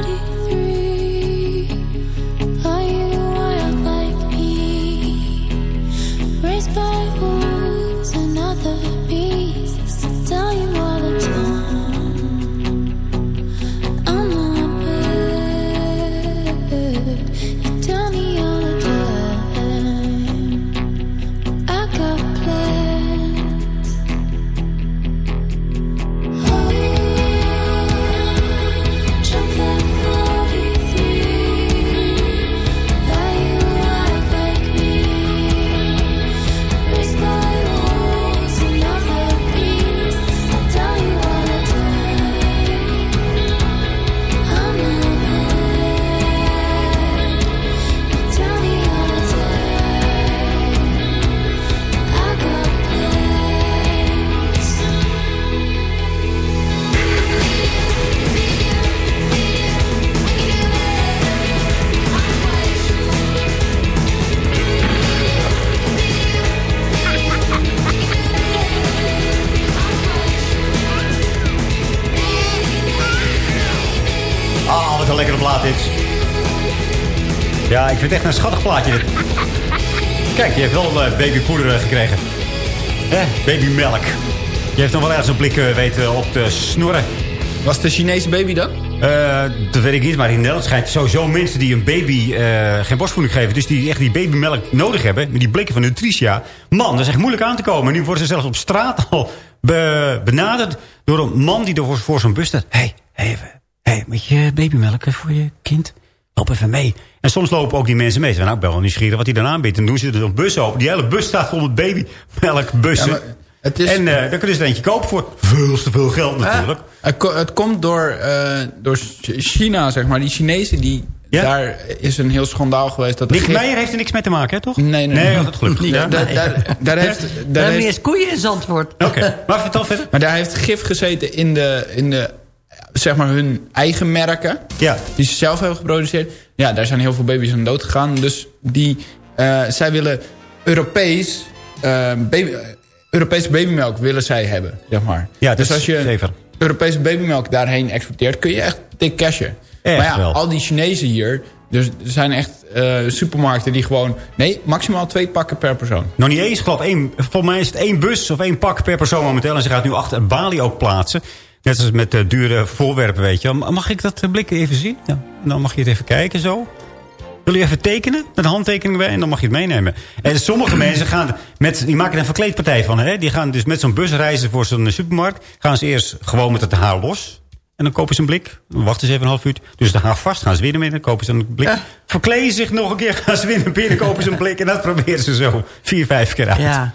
Vind het echt een schattig plaatje dit. Kijk, je heeft wel eh, babypoeder eh, gekregen. Babymelk. Je heeft nog wel ergens een blik eh, weten op te snorren. Was het de Chinese baby dan? Dat weet ik niet, maar in Nederland schijnt sowieso mensen die een baby geen borstvoeding geven. Dus die echt die babymelk nodig hebben. Met die blikken van Nutritia. Man, dat is echt moeilijk aan te komen. Nu worden ze zelfs op straat al be- benaderd door een man die er voor, voor zo'n bus staat. Hé, hey, even, hey, moet je babymelk voor je kind? Loop even mee. En soms lopen ook die mensen mee. Ze zijn ook wel nieuwsgierig wat hij dan aanbiedt. En dan doen ze er een bus open. Die hele bus staat vol met babymelkbussen. Ja, het is- En eh dan kunnen ze er eentje kopen voor veel te veel geld natuurlijk. Het, ko- het komt door, eh, door China, zeg maar. Die Chinezen, die, daar is een heel schandaal geweest. Dat Nick gif- Meijer heeft er niks mee te maken, hè, toch? Nee, nee, Nee, nee. dat gelukkig. Niet. Ja. Daar, daar, daar heeft, We daar hebben niet heeft, eens koeien in Zandvoort. Oké, maar vertel verder. maar daar heeft gif gezeten in de, in de zeg maar hun eigen merken. Ja. Die ze zelf hebben geproduceerd. Ja, daar zijn heel veel baby's aan dood gegaan. Dus die, eh, zij willen Europees, eh, baby, Europese babymelk willen zij hebben, zeg maar. Ja, dus als je zeker. Europese babymelk daarheen exporteert, kun je echt dik cashen. Echt maar ja, wel. al die Chinezen hier, dus er zijn echt eh, supermarkten die gewoon, nee, maximaal twee pakken per persoon. Nog niet eens, ik geloof één, volgens mij is het één bus of één pak per persoon momenteel. En ze gaat nu achter Bali ook plaatsen. Net als met de dure voorwerpen, weet je. Mag ik dat eh, blik even zien? Ja. Dan mag je het even kijken zo. Wil je even tekenen? Met een handtekening bij en dan mag je het meenemen. En sommige mensen gaan met, die maken er een verkleedpartij van. Hè? Die gaan dus met zo'n bus reizen voor zo'n supermarkt. Gaan ze eerst gewoon met het haar los. En dan kopen ze een blik. Dan wachten ze even een half uur. Dus de haar vast gaan ze weer naar binnen. Kopen ze een blik. Verkleden zich nog een keer. Gaan ze weer naar binnen. Kopen ze een blik. En dat proberen ze zo vier, vijf keer uit. Ja.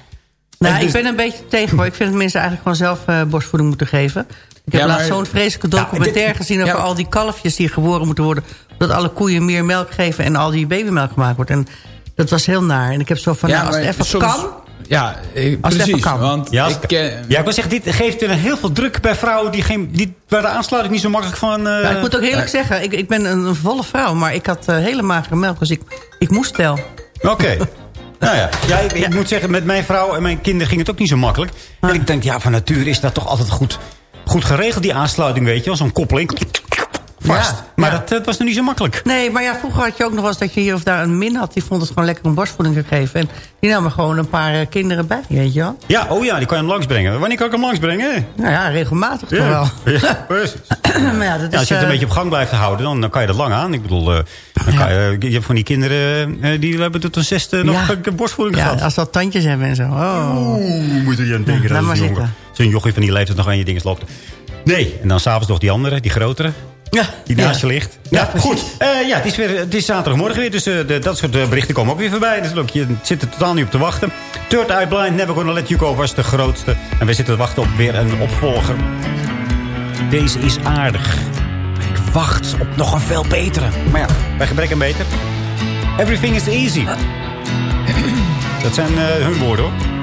Nou, En dus- ik ben een beetje tegen hoor. Ik vind dat mensen eigenlijk gewoon zelf eh, borstvoeding moeten geven. Ik heb Ja, laatst zo'n vreselijke Nou, documentaire dit- gezien... over ja. al die kalfjes die geboren moeten worden. Dat alle koeien meer melk geven en al die babymelk gemaakt wordt. En dat was heel naar. En ik heb zo van, nou, als het even soms- kan... Ja, eh, Als het precies. even kan. Want Ja, ik, eh, ja, ik wil zeggen, dit geeft er heel veel druk bij vrouwen... Die geen, die, waar de aansluiting niet zo makkelijk van... eh, Ja, ik moet ook eerlijk zeggen, ik, ik ben een, een volle vrouw... maar ik had eh, hele magere melk, dus ik, ik moest wel. Oké. nou ja, ja, ik, ik moet zeggen, met mijn vrouw en mijn kinderen ging het ook niet zo makkelijk. En ik denk, ja, van nature is dat toch altijd goed, goed geregeld, die aansluiting, weet je wel. Zo'n koppeling. Vast. Ja, maar ja. Dat, dat was nog niet zo makkelijk. Nee, maar ja, vroeger had je ook nog wel eens dat je hier of daar een min had. Die vond het gewoon lekker om borstvoeding te geven. En die nam er gewoon een paar eh, kinderen bij, weet je wel. Ja, oh ja, die kan je hem langsbrengen. Wanneer kan ik hem langsbrengen? Nou ja, regelmatig toch wel. Ja, precies. maar ja, dat Ja, als je het een eh, beetje op gang blijft houden, dan, dan kan je dat lang aan. Ik bedoel, eh, dan kan je, je hebt van die kinderen, die hebben tot een zesde nog Ja. een borstvoeding ja, gehad. als dat tandjes hebben en zo. Oh. Oeh, moet er je aan denken. Ja, dat is een jongen. Zo'n jochie van die leeftijd nog aan je dingen loopt. Nee, en dan s'avonds nog die andere, die grotere. Ja, Die naast je ligt. Ja, goed. Eh, ja, het is, weer, het is zaterdagmorgen weer. Dus eh, de, dat soort eh, berichten komen ook weer voorbij. Dus look, je zit er totaal niet op te wachten. Third Eye Blind, Never Gonna Let You Go was de grootste. En we zitten te wachten op weer een opvolger. Deze is aardig. Ik wacht op nog een veel betere. Maar ja, bij gebrek aan beter. Everything is easy. Dat zijn hun woorden hoor.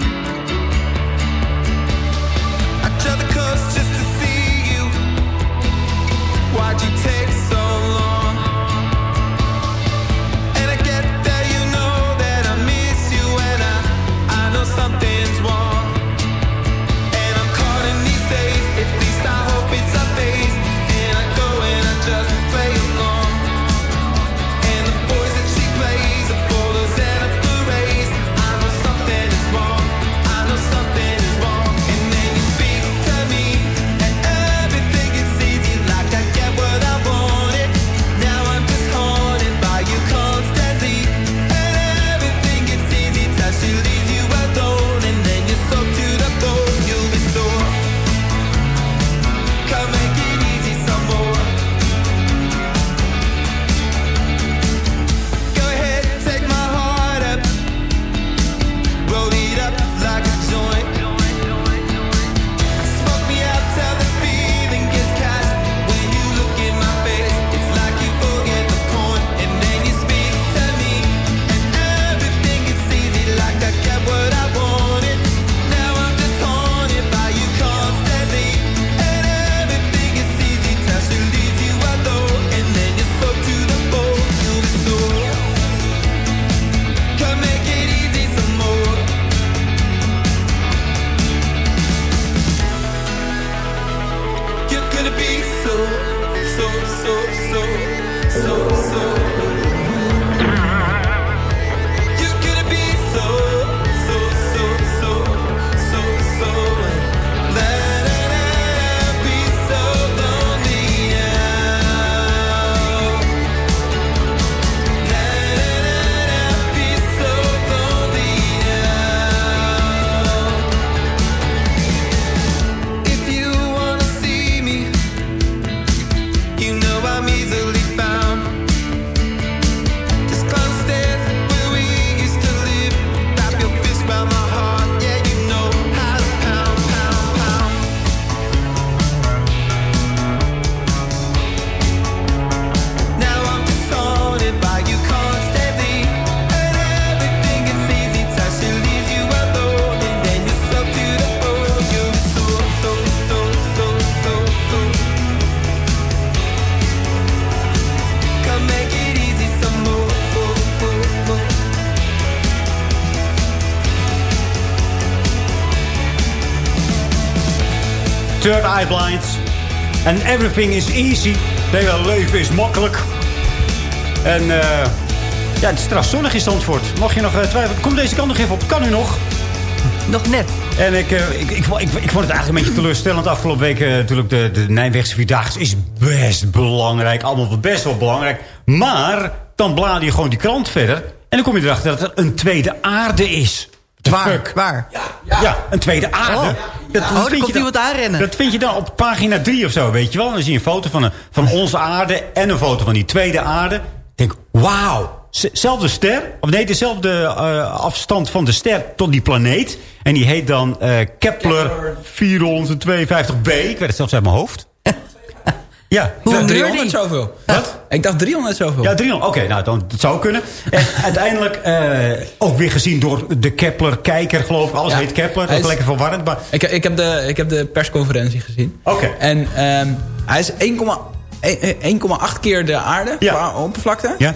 Roll it up. Third Eye Blind. And everything is easy. Het hele leven is makkelijk. En eh, ja, het is trouwens zonnig in Zandvoort. Mocht je nog eh, twijfelen, kom deze kant nog even op. Kan u nog? Nog net. En ik, eh, ik, ik, ik, ik vond het eigenlijk een beetje teleurstellend. Afgelopen week eh, natuurlijk de, de Nijmeegse Vierdaagse is best belangrijk. Allemaal best wel belangrijk. Maar dan blader je gewoon die krant verder. En dan kom je erachter dat er een tweede aarde is. Waar? Waar? Ja, een tweede aarde. Oh. Dat, Oh, komt je dan- iemand aanrennen. Dat vind je dan op pagina 3 of zo, weet je wel. Dan zie je een foto van, een, van onze aarde en een foto van die tweede aarde. Ik denk, wauw. Zelfde ster, of nee, dezelfde eh, afstand van de ster tot die planeet. En die heet dan eh, Kepler 452b. Ik weet het zelfs uit mijn hoofd. ja. Dacht 300 zoveel. Wat? Ik dacht 300 zoveel. Ja, 300. Oké, nou, dan, dat zou kunnen. En uiteindelijk eh, ook weer gezien door de Kepler-kijker, geloof ik. Alles Ja. heet Kepler. Dat is lekker verwarrend. Maar Ik, ik, heb de, ik heb de persconferentie gezien. Oké. En ehm, hij is 1,8 1,8 keer de aarde qua oppervlakte. Ja.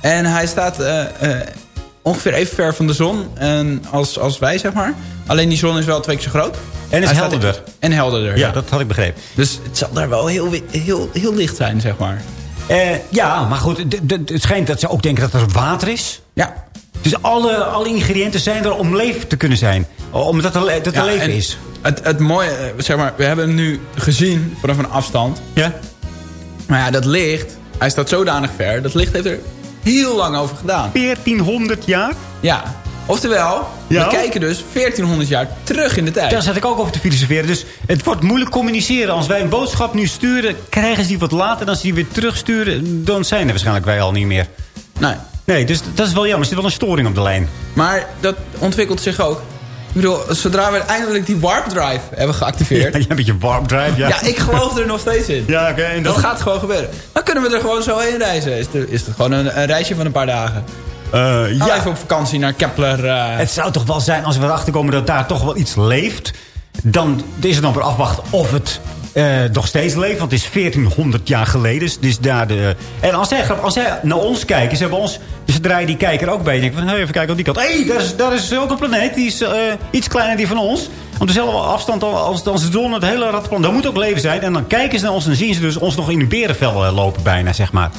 En hij staat eh, eh, ongeveer even ver van de zon en als, als wij, zeg maar. Alleen die zon is wel twee keer zo groot. En is Hij staat- helderder. En helderder, ja, dat had ik begrepen. Dus het zal daar wel heel, heel, heel licht zijn, zeg maar. Eh, ja, maar goed, het schijnt dat ze ook denken dat er water is. Ja. Dus alle, alle ingrediënten zijn er om leven te kunnen zijn. Omdat er, dat er Ja, leven en is. Het, het mooie, eh, zeg maar, we hebben hem nu gezien vanaf een afstand. Ja. Maar ja, dat licht, hij staat zodanig ver. Dat licht heeft er heel lang over gedaan. 1400 jaar? Ja. Oftewel, Ja? we kijken dus 1400 jaar terug in de tijd. Daar zat ik ook over te filosoferen. Dus het wordt moeilijk communiceren. Als wij een boodschap nu sturen, krijgen ze die wat later. En als ze die weer terugsturen, dan zijn er waarschijnlijk wij al niet meer. Nee. Nee, dus dat is wel jammer. Er zit wel een storing op de lijn. Maar dat ontwikkelt zich ook. Ik bedoel, zodra we eindelijk die warp drive hebben geactiveerd... Ja, een beetje warp drive, ja. Ja, ik geloof er nog steeds in. Ja, oké. Dat gaat gewoon gebeuren. Dan kunnen we er gewoon zo heen reizen. Is het, is het gewoon een, een reisje van een paar dagen. Eh, ja. even op vakantie naar Kepler. eh, Het zou toch wel zijn, als we erachter komen dat daar toch wel iets leeft... dan is het dan weer afwachten of het eh, nog steeds leeft. Want het is 1400 jaar geleden. Dus, dus daar de, en als zij, als zij naar ons kijken, ze hebben ons... Dus ze draaien die kijker ook bij. Je denkt van, hey, even kijken op die kant. Hé, hey, daar, is, daar is ook een planeet. Die is iets kleiner die van ons. Op dezelfde afstand als, als de zon, het hele radplan. Daar moet ook leven zijn. En dan kijken ze naar ons en zien ze dus ons nog in een berenvel lopen bijna, zeg maar.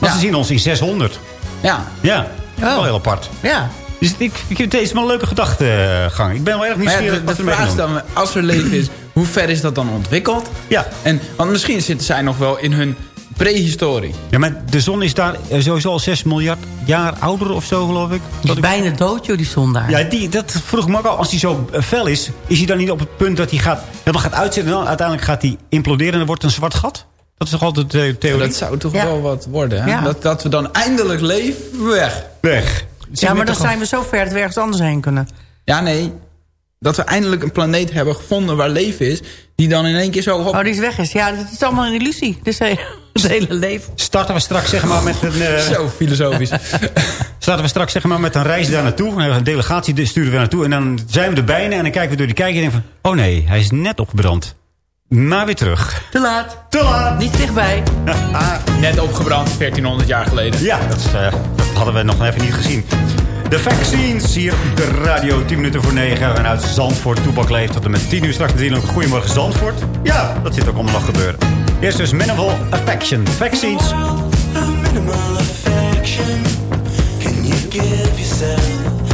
Ja. ze zien ons in 600. ja. Ja, dat is wel heel apart. Ja. Dus ik, ik vind deze wel een leuke gedachtegang. Ik ben wel erg Maar ja, nieuwsgierig de, wat er vraag is dan, als er leven is, hoe ver is dat dan ontwikkeld? Ja. En, want misschien zitten zij nog wel in hun prehistorie. Ja, maar de zon is daar eh, sowieso al 6 miljard jaar ouder of zo, geloof ik. Die is bijna dood, joh, die zon daar. Ja, die, dat vroeg ik me ook al. Als die zo eh, fel is, is hij dan niet op het punt dat hij gaat, helemaal gaat uitzetten... en dan uiteindelijk gaat hij imploderen en dan wordt het een zwart gat? Dat is toch altijd de theorie? Dat zou toch Ja. wel wat worden, hè? Ja. Dat, dat we dan eindelijk leven, weg. Weg. Ja, maar dan zijn we zo ver dat we ergens anders heen kunnen. Ja, nee. Dat we eindelijk een planeet hebben gevonden waar leven is... die dan in één keer zo... Hop, Oh, die is weg is. Ja, dat is allemaal een illusie. Dus het hele leven. Starten we straks zeg maar met een... eh, Zo filosofisch. starten we straks zeg maar met een reis daar naartoe. Een delegatie sturen we naartoe. En dan zijn we er bijna. En dan kijken we door die kijker en denken van... Oh nee, hij is net opgebrand. Maar weer terug. Te laat. Te laat. Niet dichtbij. Net opgebrand, 1400 jaar geleden. Ja, dat, is, eh, dat hadden we nog even niet gezien. De vaccines hier op de radio, 10 minuten voor 9. En uit Zandvoort, Toepak leeft tot en met 10 uur straks natuurlijk. Goedemorgen Zandvoort. Ja, dat zit ook allemaal nog gebeuren. Eerst dus Minimal Affection. Vaccines. minimal affection. Can you give yourself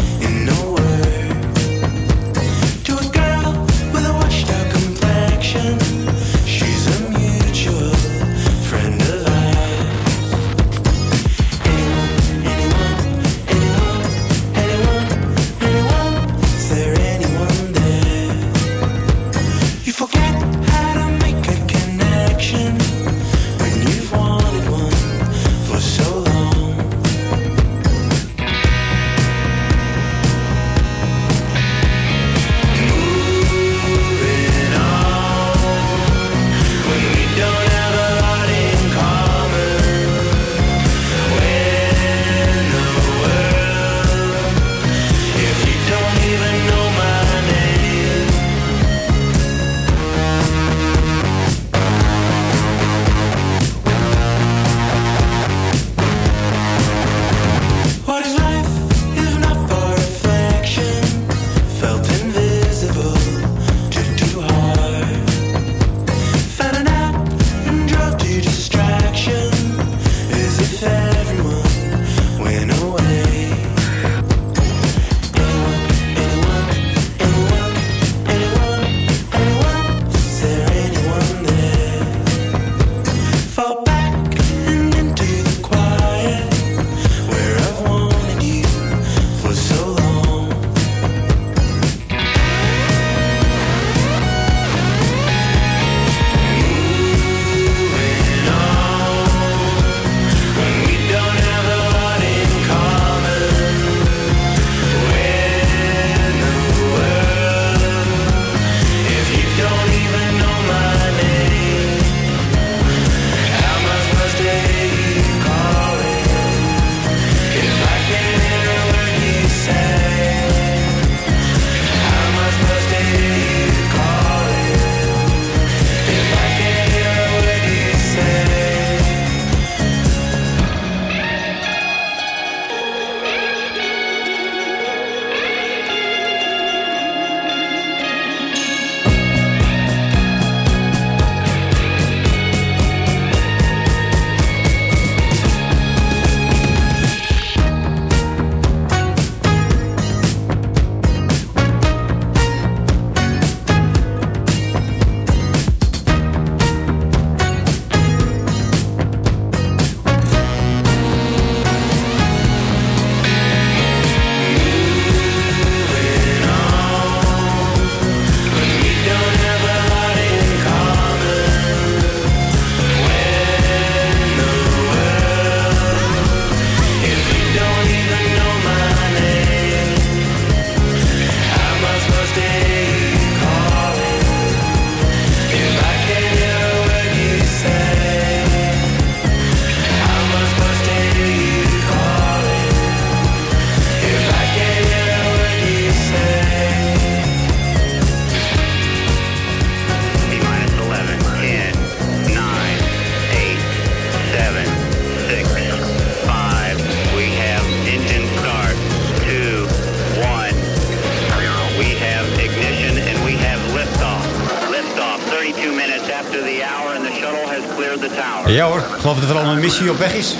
Ja hoor, ik geloof dat er al een missie op weg is.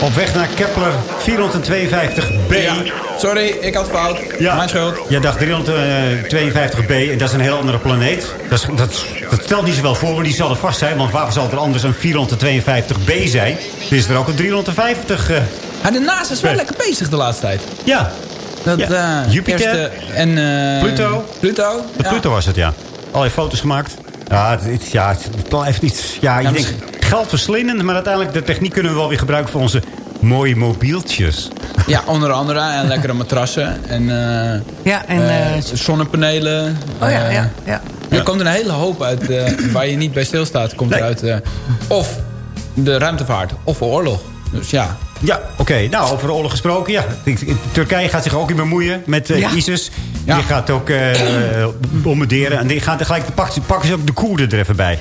Op weg naar Kepler 452b. Sorry, ik had fout. Ja. Mijn schuld. Jij dacht 352b en dat is een heel andere planeet. Dat, is, dat, dat stelt niet zoveel voor, maar die zal er vast zijn. Want waar zal er anders een 452b zijn? Er is er ook een 350... eh, Ja, de NASA is wel lekker bezig de laatste tijd. Ja. Dat, Ja. eh, Jupiter. eerste- en, eh, Pluto. Pluto. Ja. Pluto was het, ja. Allerlei foto's gemaakt. Ja, het, het- ja, het blijft iets... Ja, je denkt, geld verslindend, maar uiteindelijk de techniek kunnen we wel weer gebruiken voor onze mooie mobieltjes. Ja, onder andere. En lekkere matrassen. En, eh, Ja, en... eh, eh, zonnepanelen. oh ja, ja, ja. Er komt een hele hoop uit eh, waar je niet bij stilstaat. Komt Nee. eruit eh, of de ruimtevaart of oorlog. Dus ja. Ja, oké. Nou, over de oorlog gesproken. Ja, Turkije gaat zich ook in bemoeien met Ja. ISIS. Ja. Die gaat ook eh bombarderen. En die gaat tegelijk pakken, pakken ze ook de Koerden er even bij.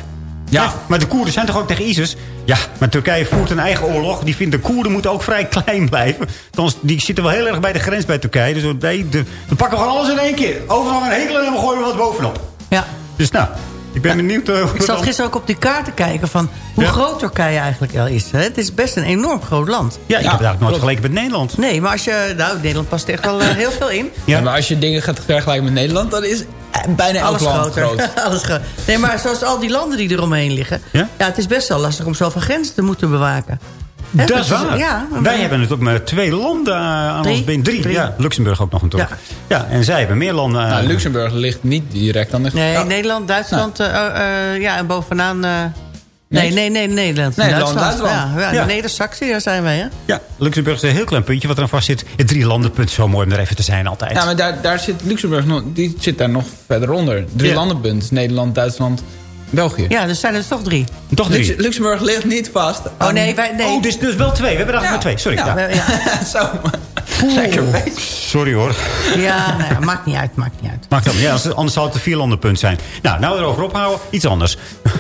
Ja. maar de Koerden zijn toch ook tegen ISIS? Ja, maar Turkije voert een eigen oorlog. Die vindt de Koerden moeten ook vrij klein blijven. Althans, die zitten wel heel erg bij de grens bij Turkije. Dus nee, de, we pakken gewoon alles in één keer. Overal een hekel en we gooien er wat bovenop. Ja. Dus nou, Ik ben benieuwd hoe Ik zat gisteren ook op die kaart te kijken van hoe Ja. groot Turkije eigenlijk wel is. Hè? Het is best een enorm groot land. Ja, ik heb het eigenlijk nooit vergeleken met Nederland. Nee, maar als je... Nou, Nederland past echt wel eh, heel veel in. Ja. Maar als je dingen gaat vergelijken met Nederland, dan is eh, bijna elk Alles land groter. groot. Alles groot. Nee, maar zoals al die landen die eromheen liggen... Ja? het is best wel lastig om zoveel grenzen te moeten bewaken. Dat is waar. Ja, Wij hebben natuurlijk maar twee landen eh, aan Drie. ons been. Drie. Drie. Ja, Luxemburg ook nog natuurlijk. Ja. Ja. en zij hebben meer landen. eh, Nou, Luxemburg ligt niet direct aan de Nee, Ja. Nederland, Duitsland, eh, eh, ja, en bovenaan... eh, nee, Nee. nee, nee, Nederland. Nederland, Duitsland. Ja, ja, Ja. Neder-Saxie, daar zijn wij, hè? ja, Luxemburg is een heel klein puntje wat er aan vast zit. Het drie landenpunt, zo mooi om er even te zijn altijd. Ja, maar daar, daar zit Luxemburg nog, die zit daar nog verder onder. Drie Ja. landenpunt. Duitsland, Duitsland, België. Ja, dus zijn er dus toch drie. Toch drie. Lux- Luxemburg ligt niet vast. Oh, nee, wij, nee. Oh, dus, dus wel twee. We hebben er Ja. maar twee. Sorry. Ja. Ja. Zo. Lekker bezig. Sorry hoor. Ja, nou ja, maakt niet uit, maakt niet uit. Maakt dan, ja, anders- anders zou het een vierlandenpunt zijn. Nou, nou erover ophouden. Iets anders.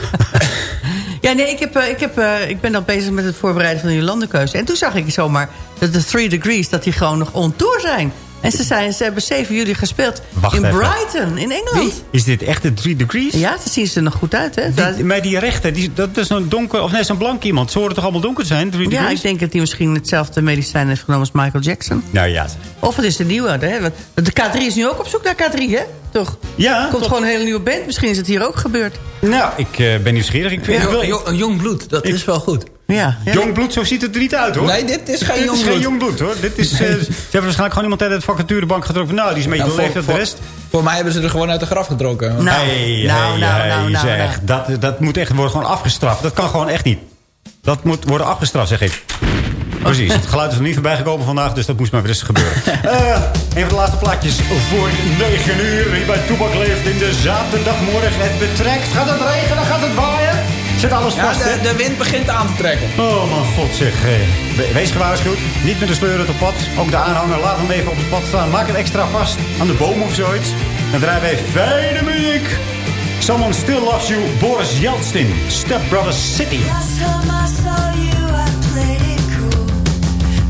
Ja, nee, ik, heb, eh, ik, heb, eh, ik ben dan bezig met het voorbereiden van die landenkeuze. En toen zag ik zomaar dat de Three Degrees, dat die gewoon nog on tour zijn. En ze, zijn, ze hebben 7 juli gespeeld Wacht in even. Brighton, in Engeland. Is dit echt de Three Degrees? Ja, daar zien ze er nog goed uit, hè? Die, maar die rechter, die, dat is zo'n donker, of nee, zo'n blank iemand. Ze horen toch allemaal donker te zijn? Three ja, Degrees? ik denk dat hij misschien hetzelfde medicijn heeft genomen als Michael Jackson. Nou ja. Of het is de nieuwe, hè? Want De K3 is nu ook op zoek naar K3, hè? Toch? Ja, Komt toch. gewoon een hele nieuwe band. Misschien is het hier ook gebeurd. Nou, ik eh, ben nieuwsgierig. Ik vind, een jong bloed, dat is wel goed. Ja. ja. Jong bloed, zo ziet het er niet uit hoor. Nee, dit is geen dit jong is geen bloed. jong bloed hoor. Dit is, eh, ze hebben waarschijnlijk gewoon iemand uit de vacaturebank getrokken. Nou, die is een beetje Ja, de voor, rest. voor mij hebben ze er gewoon uit de graf getrokken. Nou, hey, nou, hey, nou, hey, nou, nou, zeg. nou. Dat, dat moet echt worden gewoon afgestraft. Dat kan gewoon echt niet. Dat moet worden afgestraft, zeg ik. Precies. Het geluid is nog niet voorbij gekomen vandaag, dus dat moest maar weer eens gebeuren. Eh, een van de laatste plaatjes voor 9 uur. Hier bij Toebak leeft in de zaterdagmorgen. Het betrekt. Gaat het regenen? Gaat het waaien? Zit alles Ja, vast, de, de wind begint aan te trekken. Oh mijn god zeg. we- Wees gewaarschuwd. Niet met de sleur uit het pad. Ook de aanhanger, laat hem even op het pad staan. Maak het extra vast aan de boom of zoiets. Dan draaien wij fijne muziek. Someone Still Loves You, Boris Yeltsin. Step Brothers City. Last time I saw you, I played it cool.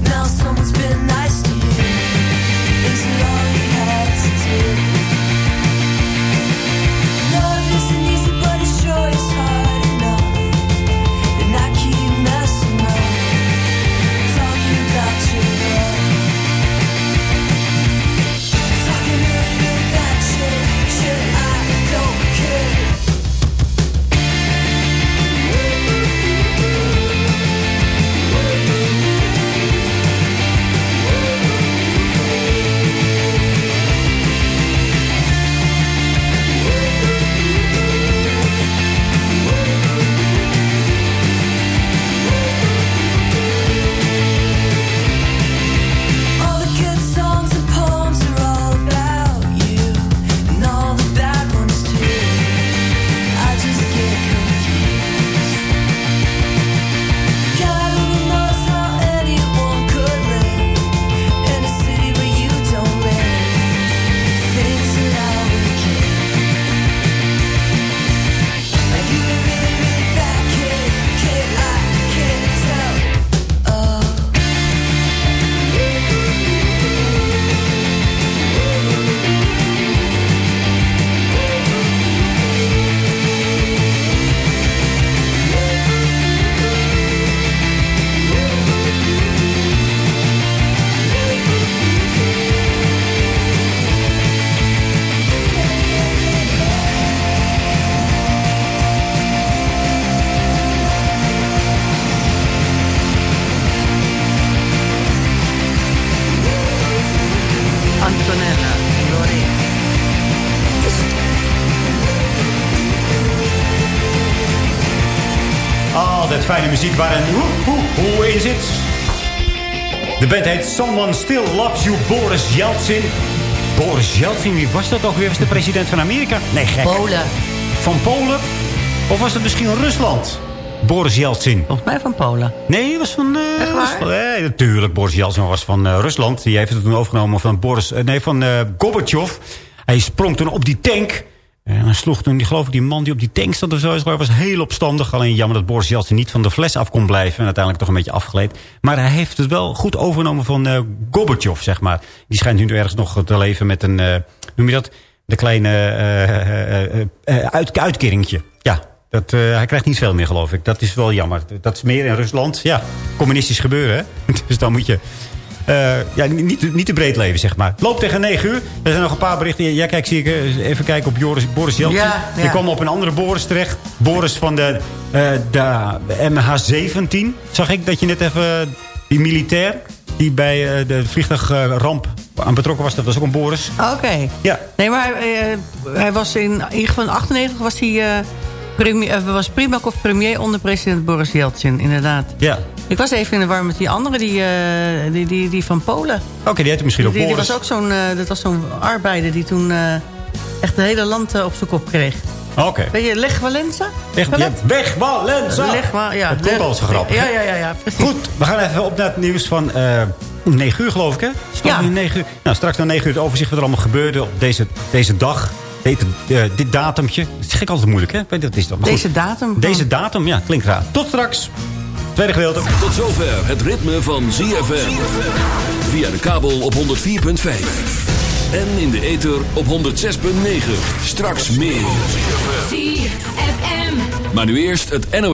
Now someone's been nice to you. Is it all you had to do? Muziek waar een hoe, hoe, hoe in zit. De band heet Someone Still Loves You, Boris Yeltsin. Boris Yeltsin, wie was dat ook weer? Was de president van Amerika? Nee, gek. Polen. Van Polen? Of was het misschien Rusland? Boris Yeltsin. Volgens mij van Polen. Nee, hij was van... eh, Echt waar? Nee, natuurlijk. Boris Yeltsin was van eh, Rusland. Die heeft het toen overgenomen van Boris... eh, nee, van Gorbachev. Hij sprong toen op die tank. En hij sloeg toen, die, geloof ik, die man die op die tank stond of zo... Hij was heel opstandig. Alleen jammer dat Boris Yeltsin niet van de fles af kon blijven. En uiteindelijk toch een beetje afgeleid. Maar hij heeft het wel goed overgenomen van eh Gorbachev, zeg maar. Die schijnt nu ergens nog te leven met een... eh, noem je dat? de kleine eh, eh, eh, eh, uitkeringetje. Ja, dat, eh, hij krijgt niet veel meer, geloof ik. Dat is wel jammer. Dat is meer in Rusland. Ja, communistisch gebeuren, hè? Dus dan moet je... eh, ja, niet, te- niet te breed leven, zeg maar. Loop tegen 9 uur. Er zijn nog een paar berichten. Ja, kijk, zie ik eh, even kijken op Joris, Boris Jeltsin. Ja, ja. Die kwam op een andere Boris terecht. Boris van de, eh, de MH17. Zag ik dat je net even... Die militair die bij de vliegtuigramp aan betrokken was. Dat was ook een Boris. Oké. Ja. Nee, maar hij, hij was in, in ieder geval in 98 was hij... premier, eh, was Primakov premier onder president Boris Yeltsin, inderdaad. Ja. Ik was even in de war met die andere, die, eh, die, die, die van Polen. Oké, die had misschien ook Die, die Boris. was ook zo'n dat was zo'n arbeider die toen echt het hele land op zijn kop kreeg. Oké. Weet je, Leg Valenza? Echt, ja, weg, Valenza! Leg, Wa- ja, dat klopt Leg- al zo grappig. Ja, hè? ja, ja, ja, precies. Goed, we gaan even op naar het nieuws van eh 9 uur, geloof ik, hè? Het Ja. nu 9 uur? Nou, straks na 9 uur het overzicht wat er allemaal gebeurde op deze, deze dag. Dit, eh, dit datumtje. Het is gek altijd moeilijk, hè? Dat is goed. Deze datum. Deze datum, ja, klinkt raar. Tot straks. Tweede gedeelte. Tot zover het ritme van ZFM. Via de kabel op 104.5. En in de ether op 106.9. Straks meer. Maar nu eerst het NO.